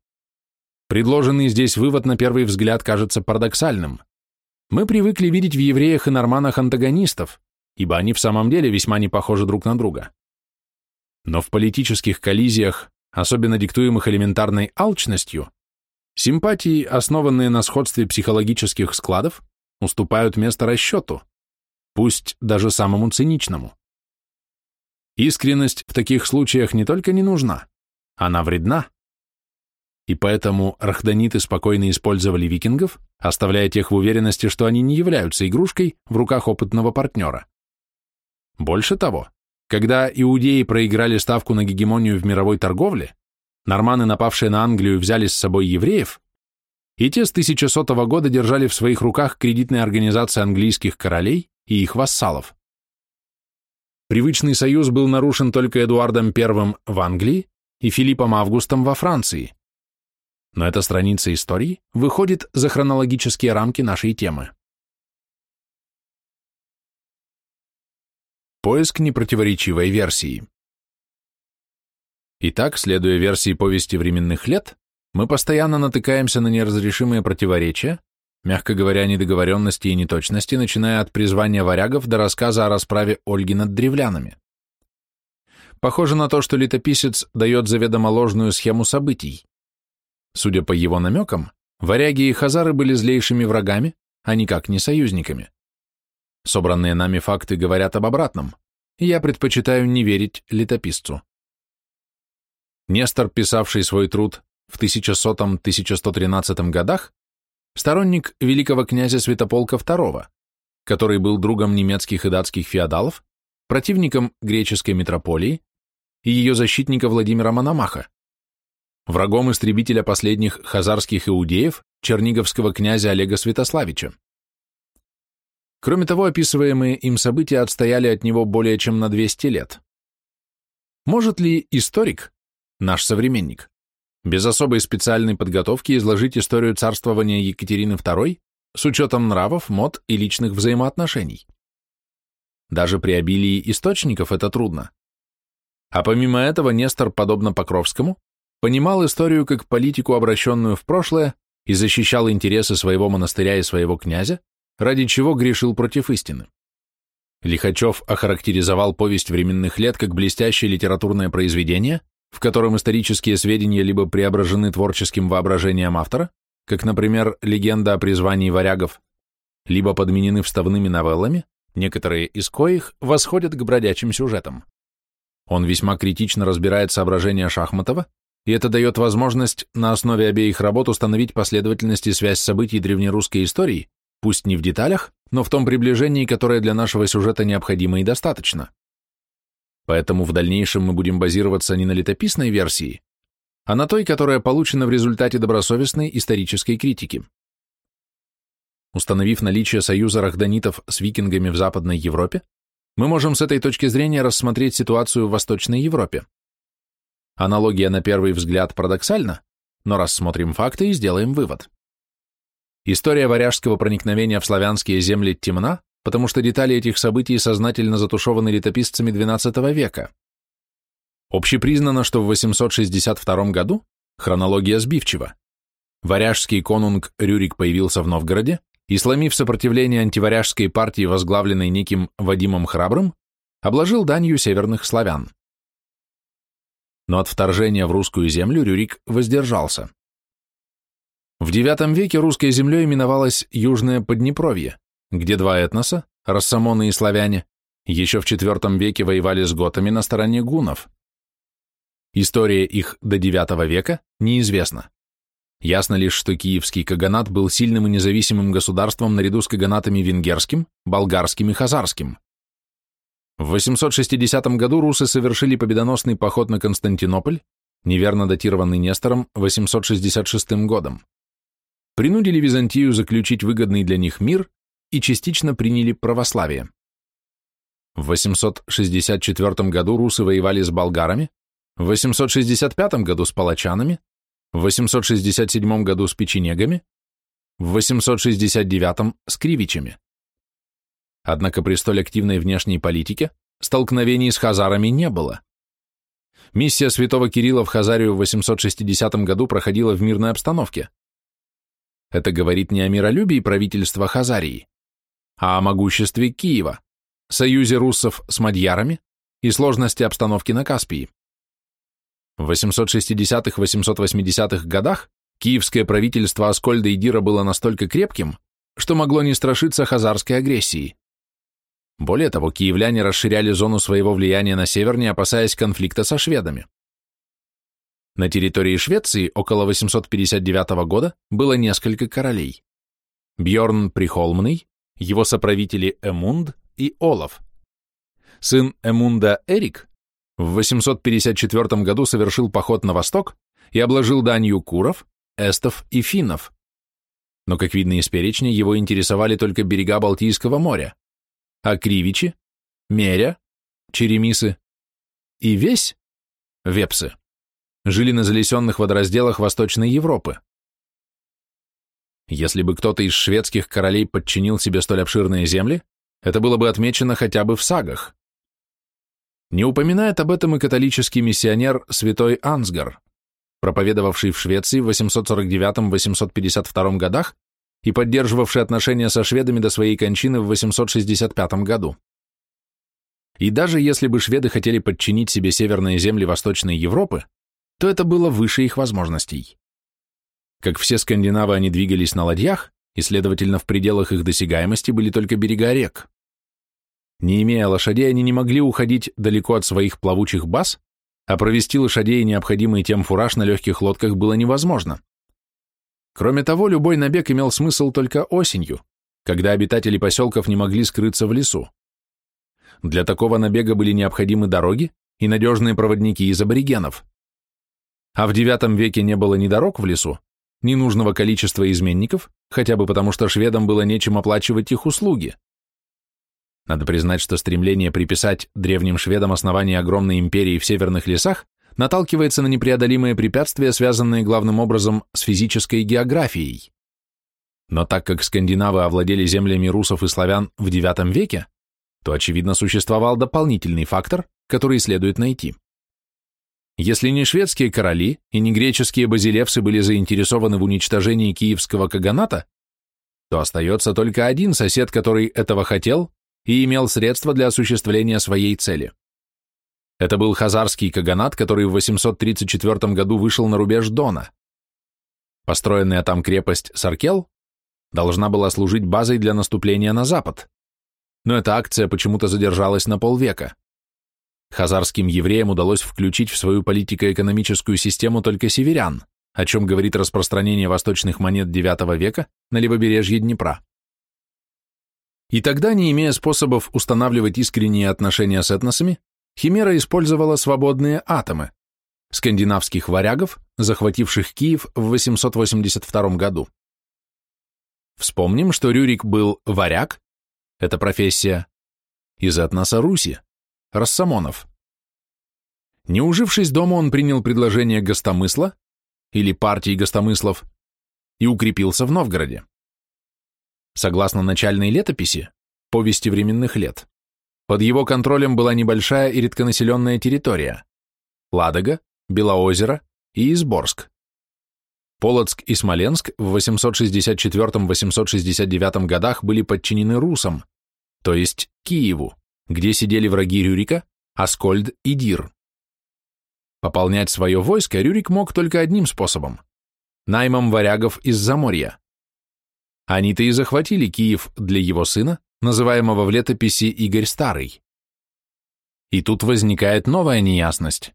Предложенный здесь вывод на первый взгляд кажется парадоксальным. Мы привыкли видеть в евреях и норманах антагонистов, ибо они в самом деле весьма не похожи друг на друга. Но в политических коллизиях, особенно диктуемых элементарной алчностью, симпатии, основанные на сходстве психологических складов, уступают место расчету, пусть даже самому циничному. Искренность в таких случаях не только не нужна, она вредна. И поэтому рахданиты спокойно использовали викингов, оставляя тех в уверенности, что они не являются игрушкой в руках опытного партнера. Больше того, когда иудеи проиграли ставку на гегемонию в мировой торговле, норманы, напавшие на Англию, взяли с собой евреев, и те с 1100 года держали в своих руках кредитные организации английских королей и их вассалов. Привычный союз был нарушен только Эдуардом I в Англии и Филиппом Августом во Франции. Но эта страница истории выходит за хронологические рамки нашей темы. Поиск непротиворечивой версии. Итак, следуя версии повести временных лет, мы постоянно натыкаемся на неразрешимые противоречия, мягко говоря, недоговоренности и неточности, начиная от призвания варягов до рассказа о расправе Ольги над древлянами. Похоже на то, что летописец дает заведомо ложную схему событий. Судя по его намекам, варяги и хазары были злейшими врагами, а никак не союзниками. Собранные нами факты говорят об обратном, и я предпочитаю не верить летописцу. Нестор, писавший свой труд в 1100-1113 годах, сторонник великого князя Святополка II, который был другом немецких и датских феодалов, противником греческой метрополии и ее защитника Владимира Мономаха, врагом истребителя последних хазарских иудеев, черниговского князя Олега Святославича. Кроме того, описываемые им события отстояли от него более чем на 200 лет. Может ли историк, наш современник, без особой специальной подготовки изложить историю царствования Екатерины II с учетом нравов, мод и личных взаимоотношений. Даже при обилии источников это трудно. А помимо этого Нестор, подобно Покровскому, понимал историю как политику, обращенную в прошлое, и защищал интересы своего монастыря и своего князя, ради чего грешил против истины. Лихачев охарактеризовал повесть временных лет как блестящее литературное произведение, в котором исторические сведения либо преображены творческим воображением автора, как, например, легенда о призвании варягов, либо подменены вставными новеллами, некоторые из коих восходят к бродячим сюжетам. Он весьма критично разбирает соображения Шахматова, и это дает возможность на основе обеих работ установить последовательность и связь событий древнерусской истории, пусть не в деталях, но в том приближении, которое для нашего сюжета необходимо и достаточно. Поэтому в дальнейшем мы будем базироваться не на летописной версии, а на той, которая получена в результате добросовестной исторической критики. Установив наличие союза рахданитов с викингами в Западной Европе, мы можем с этой точки зрения рассмотреть ситуацию в Восточной Европе. Аналогия на первый взгляд парадоксальна, но рассмотрим факты и сделаем вывод. История варяжского проникновения в славянские земли темна, потому что детали этих событий сознательно затушеваны летописцами XII века. Общепризнано, что в 862 году, хронология сбивчива, варяжский конунг Рюрик появился в Новгороде и, сломив сопротивление антиваряжской партии, возглавленной неким Вадимом Храбрым, обложил данью северных славян. Но от вторжения в русскую землю Рюрик воздержался. В IX веке русской землей именовалось Южное Поднепровье, где два этноса, рассамоны и славяне, еще в IV веке воевали с готами на стороне гунов. История их до IX века неизвестна. Ясно лишь, что киевский каганат был сильным и независимым государством наряду с каганатами венгерским, болгарским и хазарским. В 860 году русы совершили победоносный поход на Константинополь, неверно датированный Нестором 866 годом. Принудили Византию заключить выгодный для них мир и частично приняли православие. В 864 году русы воевали с болгарами, в 865 году с палачанами, в 867 году с печенегами, в 869 с кривичами. Однако при столь активной внешней политике столкновений с хазарами не было. Миссия святого Кирилла в Хазарию в 860 году проходила в мирной обстановке. Это говорит не о миролюбии правительства Хазарии, а о могуществе Киева, союзе руссов с мадьярами и сложности обстановки на Каспии. В 860-880-х годах киевское правительство Аскольда и Дира было настолько крепким, что могло не страшиться хазарской агрессии. Более того, киевляне расширяли зону своего влияния на север, не опасаясь конфликта со шведами. На территории Швеции около 859 года было несколько королей. Бьорн Прихолмный, его соправители Эмунд и Олаф. Сын Эмунда Эрик в 854 году совершил поход на восток и обложил данью куров, эстов и финнов, но, как видно из перечня, его интересовали только берега Балтийского моря, а Кривичи, Меря, Черемисы и весь, Вепсы, жили на залесенных водоразделах Восточной Европы. Если бы кто-то из шведских королей подчинил себе столь обширные земли, это было бы отмечено хотя бы в сагах. Не упоминает об этом и католический миссионер святой Ансгар, проповедовавший в Швеции в 849-852 годах и поддерживавший отношения со шведами до своей кончины в 865 году. И даже если бы шведы хотели подчинить себе северные земли Восточной Европы, то это было выше их возможностей. Как все скандинавы, они двигались на ладьях, и, следовательно, в пределах их досягаемости были только берега рек. Не имея лошадей, они не могли уходить далеко от своих плавучих баз, а провести лошадей необходимый тем фураж на легких лодках было невозможно. Кроме того, любой набег имел смысл только осенью, когда обитатели поселков не могли скрыться в лесу. Для такого набега были необходимы дороги и надежные проводники из аборигенов. А в IX веке не было ни дорог в лесу, ни нужного количества изменников, хотя бы потому, что шведам было нечем оплачивать их услуги. Надо признать, что стремление приписать древним шведам основание огромной империи в северных лесах наталкивается на непреодолимые препятствия, связанные главным образом с физической географией. Но так как скандинавы овладели землями русов и славян в IX веке, то, очевидно, существовал дополнительный фактор, который следует найти. Если не шведские короли и не греческие базилевсы были заинтересованы в уничтожении киевского каганата, то остается только один сосед, который этого хотел и имел средства для осуществления своей цели. Это был хазарский каганат, который в 834 году вышел на рубеж Дона. Построенная там крепость Саркел должна была служить базой для наступления на запад, но эта акция почему-то задержалась на полвека. Хазарским евреям удалось включить в свою политико-экономическую систему только северян, о чем говорит распространение восточных монет IX века на левобережье Днепра. И тогда, не имея способов устанавливать искренние отношения с этносами, Химера использовала свободные атомы, скандинавских варягов, захвативших Киев в 882 году. Вспомним, что Рюрик был варяг, это профессия, из этноса Руси, Рассамонов. Не ужившись дома, он принял предложение гостомысла, или партии гостомыслов, и укрепился в Новгороде. Согласно начальной летописи, повести временных лет, под его контролем была небольшая и редконаселенная территория – Ладога, Белоозеро и Изборск. Полоцк и Смоленск в 864-869 годах были подчинены русам, то есть Киеву, где сидели враги Рюрика, Аскольд и Дир. Пополнять свое войско Рюрик мог только одним способом – наймом варягов из Заморья. Они-то и захватили Киев для его сына, называемого в летописи Игорь Старый. И тут возникает новая неясность.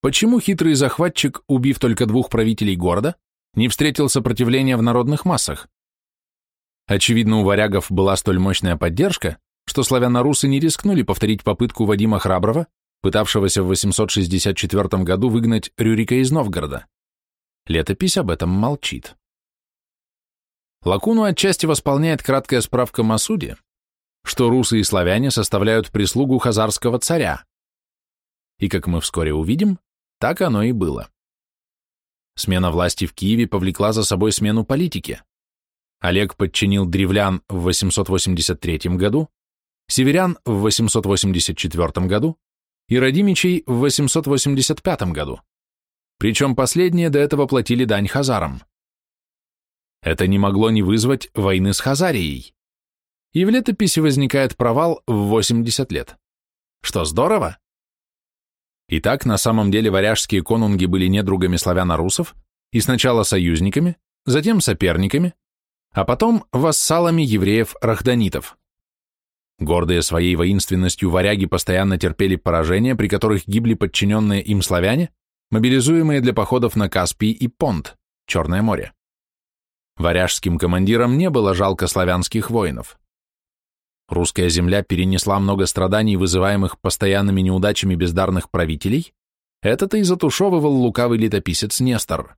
Почему хитрый захватчик, убив только двух правителей города, не встретил сопротивления в народных массах? Очевидно, у варягов была столь мощная поддержка, что славяно-русы не рискнули повторить попытку Вадима Храброго, пытавшегося в 864 году выгнать Рюрика из Новгорода. Летопись об этом молчит. Лакуну отчасти восполняет краткая справка Масуди, что русы и славяне составляют прислугу хазарского царя. И, как мы вскоре увидим, так оно и было. Смена власти в Киеве повлекла за собой смену политики. Олег подчинил древлян в 883 году, северян в 884 году и родимичей в 885 году. Причем последние до этого платили дань хазарам. Это не могло не вызвать войны с Хазарией. И в летописи возникает провал в 80 лет. Что здорово? Итак, на самом деле варяжские конунги были недругами славяно-русов и сначала союзниками, затем соперниками, а потом вассалами евреев-рахданитов. Гордые своей воинственностью варяги постоянно терпели поражения, при которых гибли подчиненные им славяне, мобилизуемые для походов на Каспий и Понт, Черное море. Варяжским командирам не было жалко славянских воинов. Русская земля перенесла много страданий, вызываемых постоянными неудачами бездарных правителей, это-то и затушевывал лукавый летописец Нестор.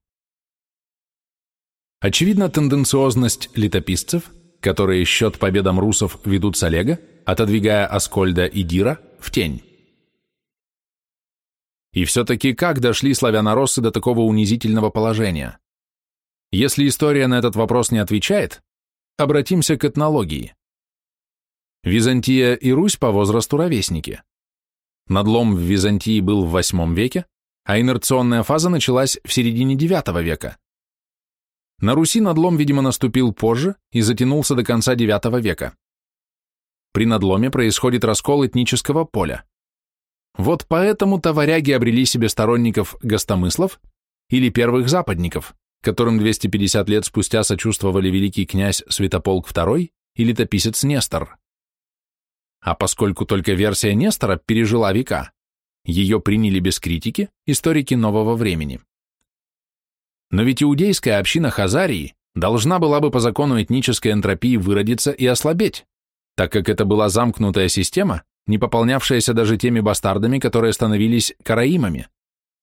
Очевидно, тенденциозность летописцев, которые счет победам русов ведут с Олега, отодвигая Аскольда и Дира в тень. И все-таки как дошли славянороссы до такого унизительного положения? Если история на этот вопрос не отвечает, обратимся к этнологии. Византия и Русь по возрасту ровесники. Надлом в Византии был в VIII веке, а инерционная фаза началась в середине IX века. На Руси надлом, видимо, наступил позже и затянулся до конца IX века. При надломе происходит раскол этнического поля. Вот поэтому товаряги обрели себе сторонников гостомыслов или первых западников, которым 250 лет спустя сочувствовали великий князь Святополк II и летописец Нестор. А поскольку только версия Нестора пережила века, ее приняли без критики историки нового времени. Но ведь иудейская община Хазарии должна была бы по закону этнической энтропии выродиться и ослабеть, так как это была замкнутая система, не пополнявшаяся даже теми бастардами, которые становились караимами,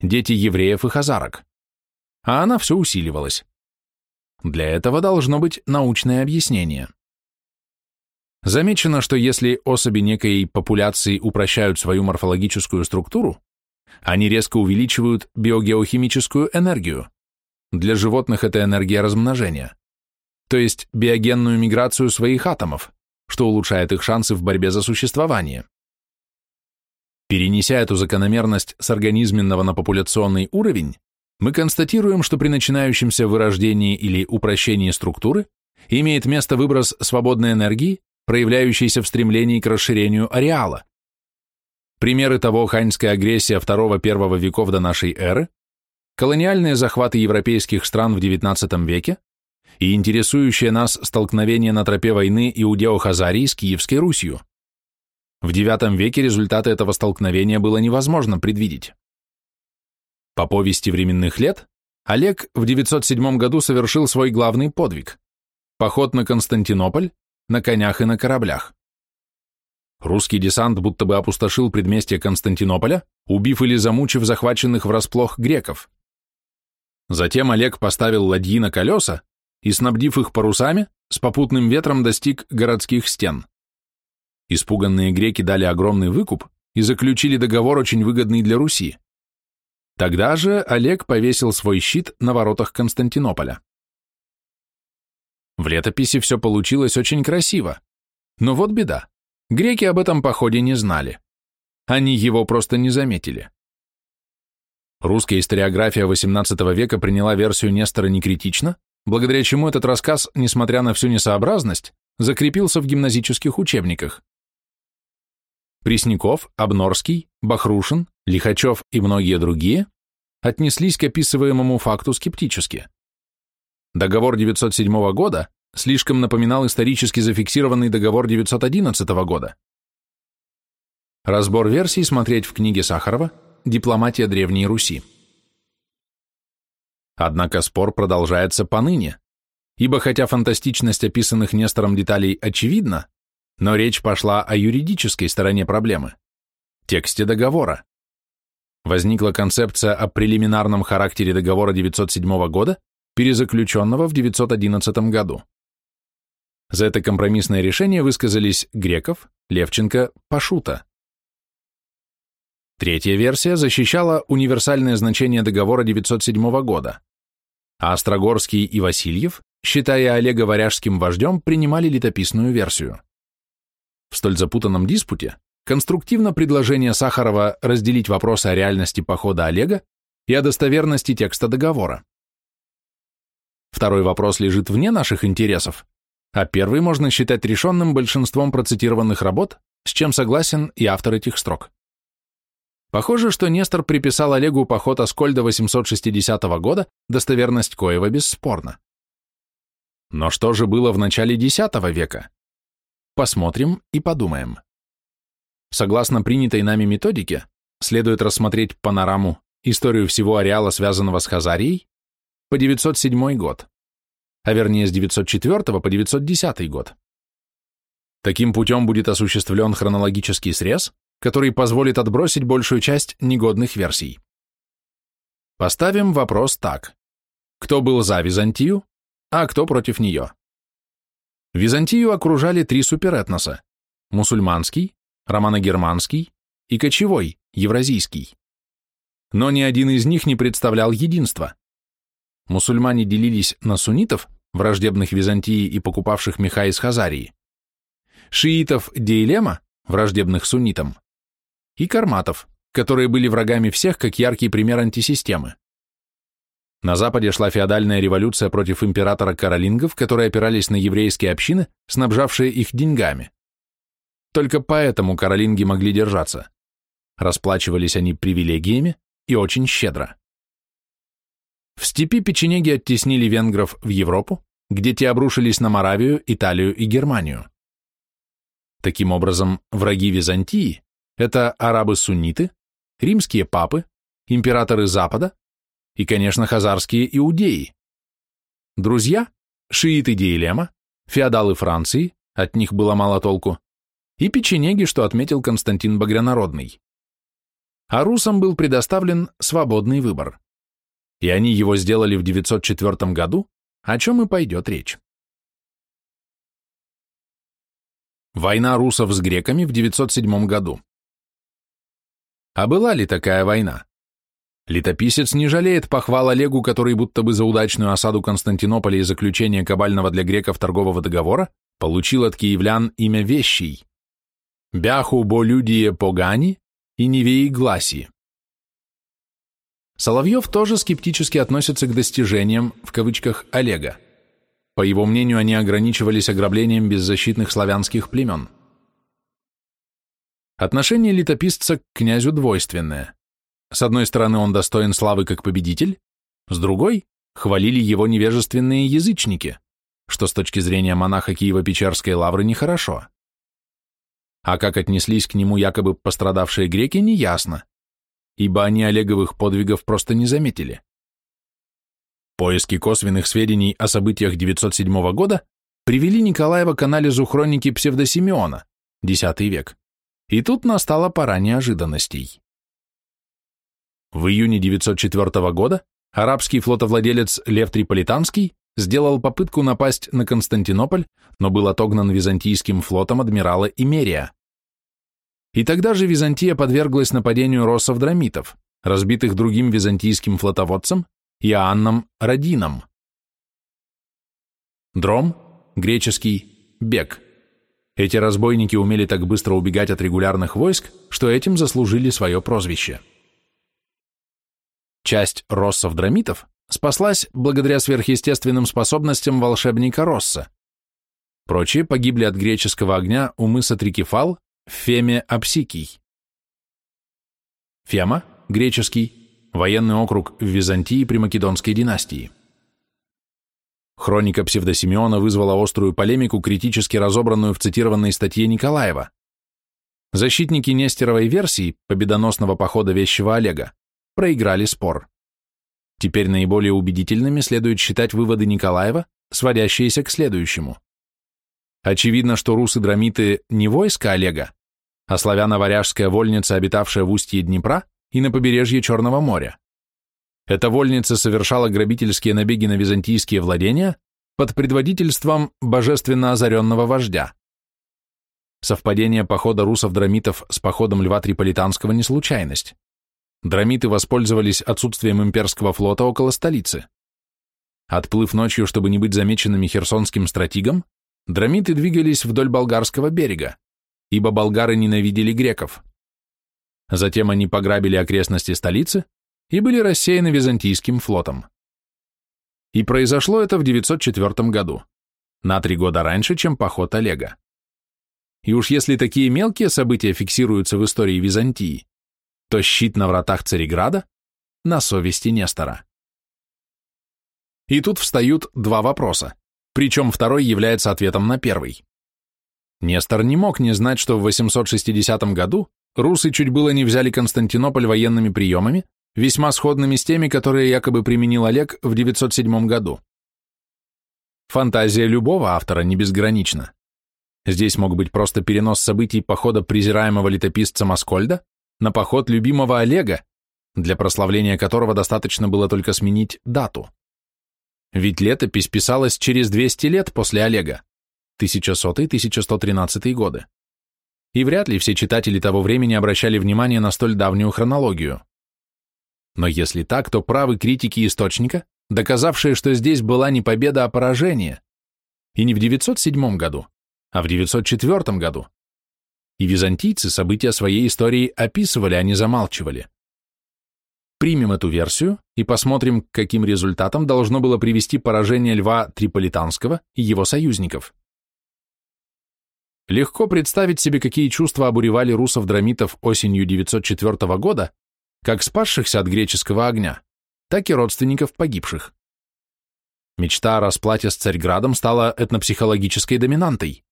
дети евреев и хазарок. А она все усиливалась. Для этого должно быть научное объяснение. Замечено, что если особи некой популяции упрощают свою морфологическую структуру, они резко увеличивают биогеохимическую энергию. Для животных это энергия размножения, то есть биогенную миграцию своих атомов, что улучшает их шансы в борьбе за существование. Перенеся эту закономерность с организменного на популяционный уровень, мы констатируем, что при начинающемся вырождении или упрощении структуры имеет место выброс свободной энергии, проявляющийся в стремлении к расширению ареала. Примеры того ханьская агрессия II-I веков до нашей эры, колониальные захваты европейских стран в XIX веке и интересующее нас столкновение на тропе войны Иудео-Хазарии с Киевской Русью. В IX веке результаты этого столкновения было невозможно предвидеть. По повести временных лет, Олег в 907 году совершил свой главный подвиг – поход на Константинополь на конях и на кораблях. Русский десант будто бы опустошил предместье Константинополя, убив или замучив захваченных врасплох греков. Затем Олег поставил ладьи на колеса и, снабдив их парусами, с попутным ветром достиг городских стен. Испуганные греки дали огромный выкуп и заключили договор, очень выгодный для Руси. Тогда же Олег повесил свой щит на воротах Константинополя. В летописи все получилось очень красиво. Но вот беда. Греки об этом походе не знали. Они его просто не заметили. Русская историография XVIII века приняла версию Нестора некритично, благодаря чему этот рассказ, несмотря на всю несообразность, закрепился в гимназических учебниках. Пресняков, Обнорский, Бахрушин, Лихачев и многие другие отнеслись к описываемому факту скептически. Договор 907 года слишком напоминал исторически зафиксированный договор 911 года. Разбор версий смотреть в книге Сахарова «Дипломатия Древней Руси». Однако спор продолжается поныне, ибо хотя фантастичность описанных Нестором деталей очевидна, но речь пошла о юридической стороне проблемы, тексте договора. Возникла концепция о прелиминарном характере договора 907 года перезаключенного в 911 году. За это компромиссное решение высказались Греков, Левченко, Пашута. Третья версия защищала универсальное значение договора 907 года, а Острогорский и Васильев, считая Олега варяжским вождем, принимали летописную версию. В столь запутанном диспуте конструктивно предложение Сахарова разделить вопросы о реальности похода Олега и о достоверности текста договора. Второй вопрос лежит вне наших интересов, а первый можно считать решенным большинством процитированных работ, с чем согласен и автор этих строк. Похоже, что Нестор приписал Олегу поход Аскольда 860 года, достоверность коего бесспорна. Но что же было в начале X века? Посмотрим и подумаем. Согласно принятой нами методике, следует рассмотреть панораму, историю всего ареала, связанного с Хазарией, по 907 год, а вернее с 904 по 910 год. Таким путем будет осуществлен хронологический срез, который позволит отбросить большую часть негодных версий. Поставим вопрос так. Кто был за Византию, а кто против нее. Византию окружали три суперэтноса – мусульманский, романо-германский и кочевой, евразийский. Но ни один из них не представлял единства. Мусульмане делились на суннитов, враждебных Византии и покупавших меха из Хазарии, шиитов Дейлема, враждебных суннитам, и карматов, которые были врагами всех, как яркий пример антисистемы. На Западе шла феодальная революция против императора каролингов, которые опирались на еврейские общины, снабжавшие их деньгами. Только поэтому каролинги могли держаться. Расплачивались они привилегиями и очень щедро. В степи печенеги оттеснили венгров в Европу, где те обрушились на Моравию, Италию и Германию. Таким образом, враги Византии – это арабы-сунниты, римские папы, императоры Запада и, конечно, хазарские иудеи. Друзья – шииты Диелема, феодалы Франции, от них было мало толку, и печенеги, что отметил Константин Багрянародный. А русам был предоставлен свободный выбор. И они его сделали в 904 году, о чем и пойдет речь. Война русов с греками в 907 году. А была ли такая война? Летописец не жалеет похвал Олегу, который будто бы за удачную осаду Константинополя и заключение кабального для греков торгового договора получил от киевлян имя Вещий. Бяху бо людие погани и Невеи Гласи. Соловьев тоже скептически относится к достижениям, в кавычках, Олега. По его мнению, они ограничивались ограблением беззащитных славянских племен. Отношение летописца к князю двойственное. С одной стороны, он достоин славы как победитель, с другой – хвалили его невежественные язычники, что с точки зрения монаха Киево-Печерской лавры нехорошо. А как отнеслись к нему якобы пострадавшие греки, неясно, ибо они Олеговых подвигов просто не заметили. Поиски косвенных сведений о событиях 907 года привели Николаева к анализу хроники псевдосимеона, X век, и тут настала пора неожиданностей. В июне 904 года арабский флотовладелец Лев Триполитанский сделал попытку напасть на Константинополь, но был отогнан византийским флотом адмирала Имерия. И тогда же Византия подверглась нападению россов-драмитов, разбитых другим византийским флотоводцем Иоанном Радином. Дром, греческий, бег. Эти разбойники умели так быстро убегать от регулярных войск, что этим заслужили свое прозвище. Часть россов-драмитов спаслась благодаря сверхъестественным способностям волшебника Росса. Прочие погибли от греческого огня у мыса Трикефал в Феме Апсикий. Фема, греческий, военный округ в Византии при Македонской династии. Хроника псевдосимеона вызвала острую полемику, критически разобранную в цитированной статье Николаева. Защитники Нестеровой версии победоносного похода вещего Олега проиграли спор. Теперь наиболее убедительными следует считать выводы Николаева, сводящиеся к следующему. Очевидно, что русы-драмиты не войско Олега, а славяно-варяжская вольница, обитавшая в устье Днепра, и на побережье Черного моря. Эта вольница совершала грабительские набеги на византийские владения под предводительством божественно озаренного вождя. Совпадение похода русов-драмитов с походом Льва Триполитанского не случайность. Драмиты воспользовались отсутствием имперского флота около столицы. Отплыв ночью, чтобы не быть замеченными херсонским стратегом, драмиты двигались вдоль болгарского берега, ибо болгары ненавидели греков. Затем они пограбили окрестности столицы и были рассеяны византийским флотом. И произошло это в 904 году, на три года раньше, чем поход Олега. И уж если такие мелкие события фиксируются в истории Византии, то щит на вратах Цареграда на совести Нестора. И тут встают два вопроса, причем второй является ответом на первый. Нестор не мог не знать, что в 860 году русы чуть было не взяли Константинополь военными приемами, весьма сходными с теми, которые якобы применил Олег в 907 году. Фантазия любого автора не безгранична. Здесь мог быть просто перенос событий похода презираемого летописца Маскольда на поход любимого Олега, для прославления которого достаточно было только сменить дату. ведь летопись писалась через 200 лет после Олега, 1100-1113 годы. И вряд ли все читатели того времени обращали внимание на столь давнюю хронологию. Но если так, то правы критики источника, доказавшие, что здесь была не победа, а поражение. И не в 907 году, а в 904 году. И византийцы события своей истории описывали, а не замалчивали. Примем эту версию и посмотрим, к каким результатам должно было привести поражение Льва Триполитанского и его союзников. Легко представить себе, какие чувства обуревали русов-драмитов осенью 904 года, как спасшихся от греческого огня, так и родственников погибших. Мечта о расплате с Царьградом стала этнопсихологической доминантой.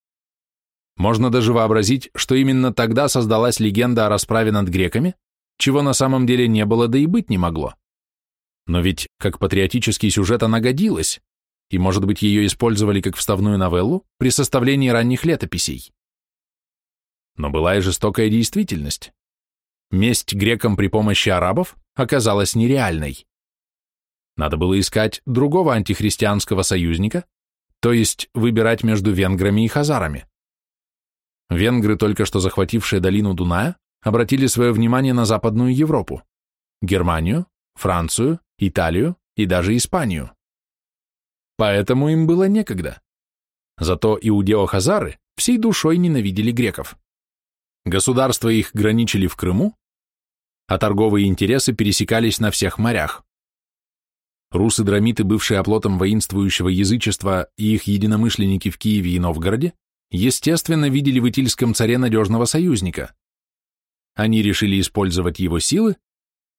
Можно даже вообразить, что именно тогда создалась легенда о расправе над греками, чего на самом деле не было, да и быть не могло. Но ведь как патриотический сюжет она годилась, и, может быть, ее использовали как вставную новеллу при составлении ранних летописей. Но была и жестокая действительность. Месть грекам при помощи арабов оказалась нереальной. Надо было искать другого антихристианского союзника, то есть выбирать между венграми и хазарами. Венгры, только что захватившие долину Дуная, обратили свое внимание на Западную Европу, Германию, Францию, Италию и даже Испанию. Поэтому им было некогда. Зато иудео-хазары всей душой ненавидели греков. Государства их граничили в Крыму, а торговые интересы пересекались на всех морях. Русы-драмиты, бывшие оплотом воинствующего язычества, и их единомышленники в Киеве и Новгороде, естественно, видели в Итильском царе надежного союзника. Они решили использовать его силы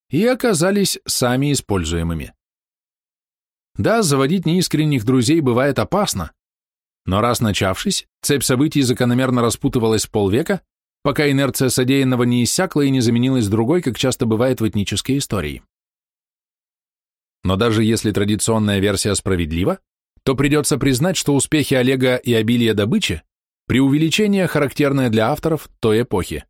и оказались сами используемыми. Да, заводить неискренних друзей бывает опасно, но раз начавшись, цепь событий закономерно распутывалась полвека, пока инерция содеянного не иссякла и не заменилась другой, как часто бывает в этнической истории. Но даже если традиционная версия справедлива, то придется признать, что успехи Олега и обилие добычи – преувеличение, характерное для авторов той эпохи.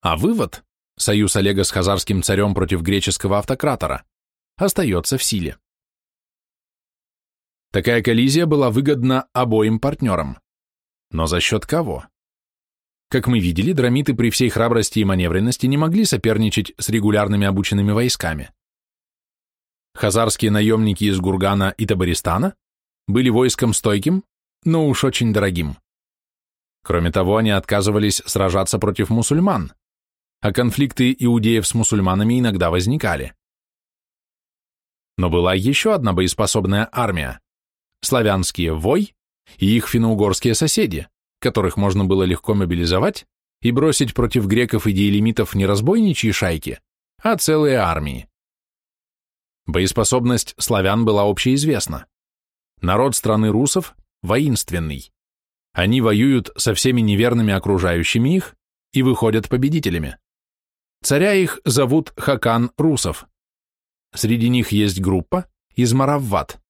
А вывод – союз Олега с хазарским царем против греческого автократора – остается в силе. Такая коллизия была выгодна обоим партнерам. Но за счет кого? Как мы видели, драмиты при всей храбрости и маневренности не могли соперничать с регулярными обученными войсками. Хазарские наемники из Гургана и Табаристана были войском стойким, но уж очень дорогим. Кроме того, они отказывались сражаться против мусульман, а конфликты иудеев с мусульманами иногда возникали. Но была еще одна боеспособная армия – славянские вой и их финно-угорские соседи, которых можно было легко мобилизовать и бросить против греков и диелемитов не разбойничьи шайки, а целые армии. Боеспособность славян была общеизвестна. Народ страны русов воинственный. Они воюют со всеми неверными окружающими их и выходят победителями. Царя их зовут Хакан Русов. Среди них есть группа из Маравват.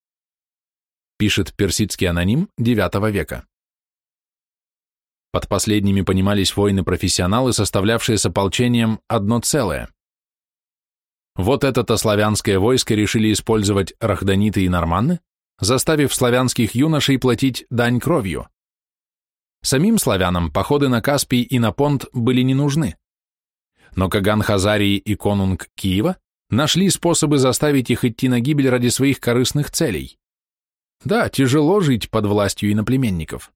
Пишет персидский аноним IX века. Под последними понимались воины-профессионалы, составлявшие с ополчением одно целое. Вот это-то славянское войско решили использовать рахданиты и норманны, заставив славянских юношей платить дань кровью. Самим славянам походы на Каспий и на Понт были не нужны. Но Каган Хазарии и конунг Киева нашли способы заставить их идти на гибель ради своих корыстных целей. Да, тяжело жить под властью иноплеменников.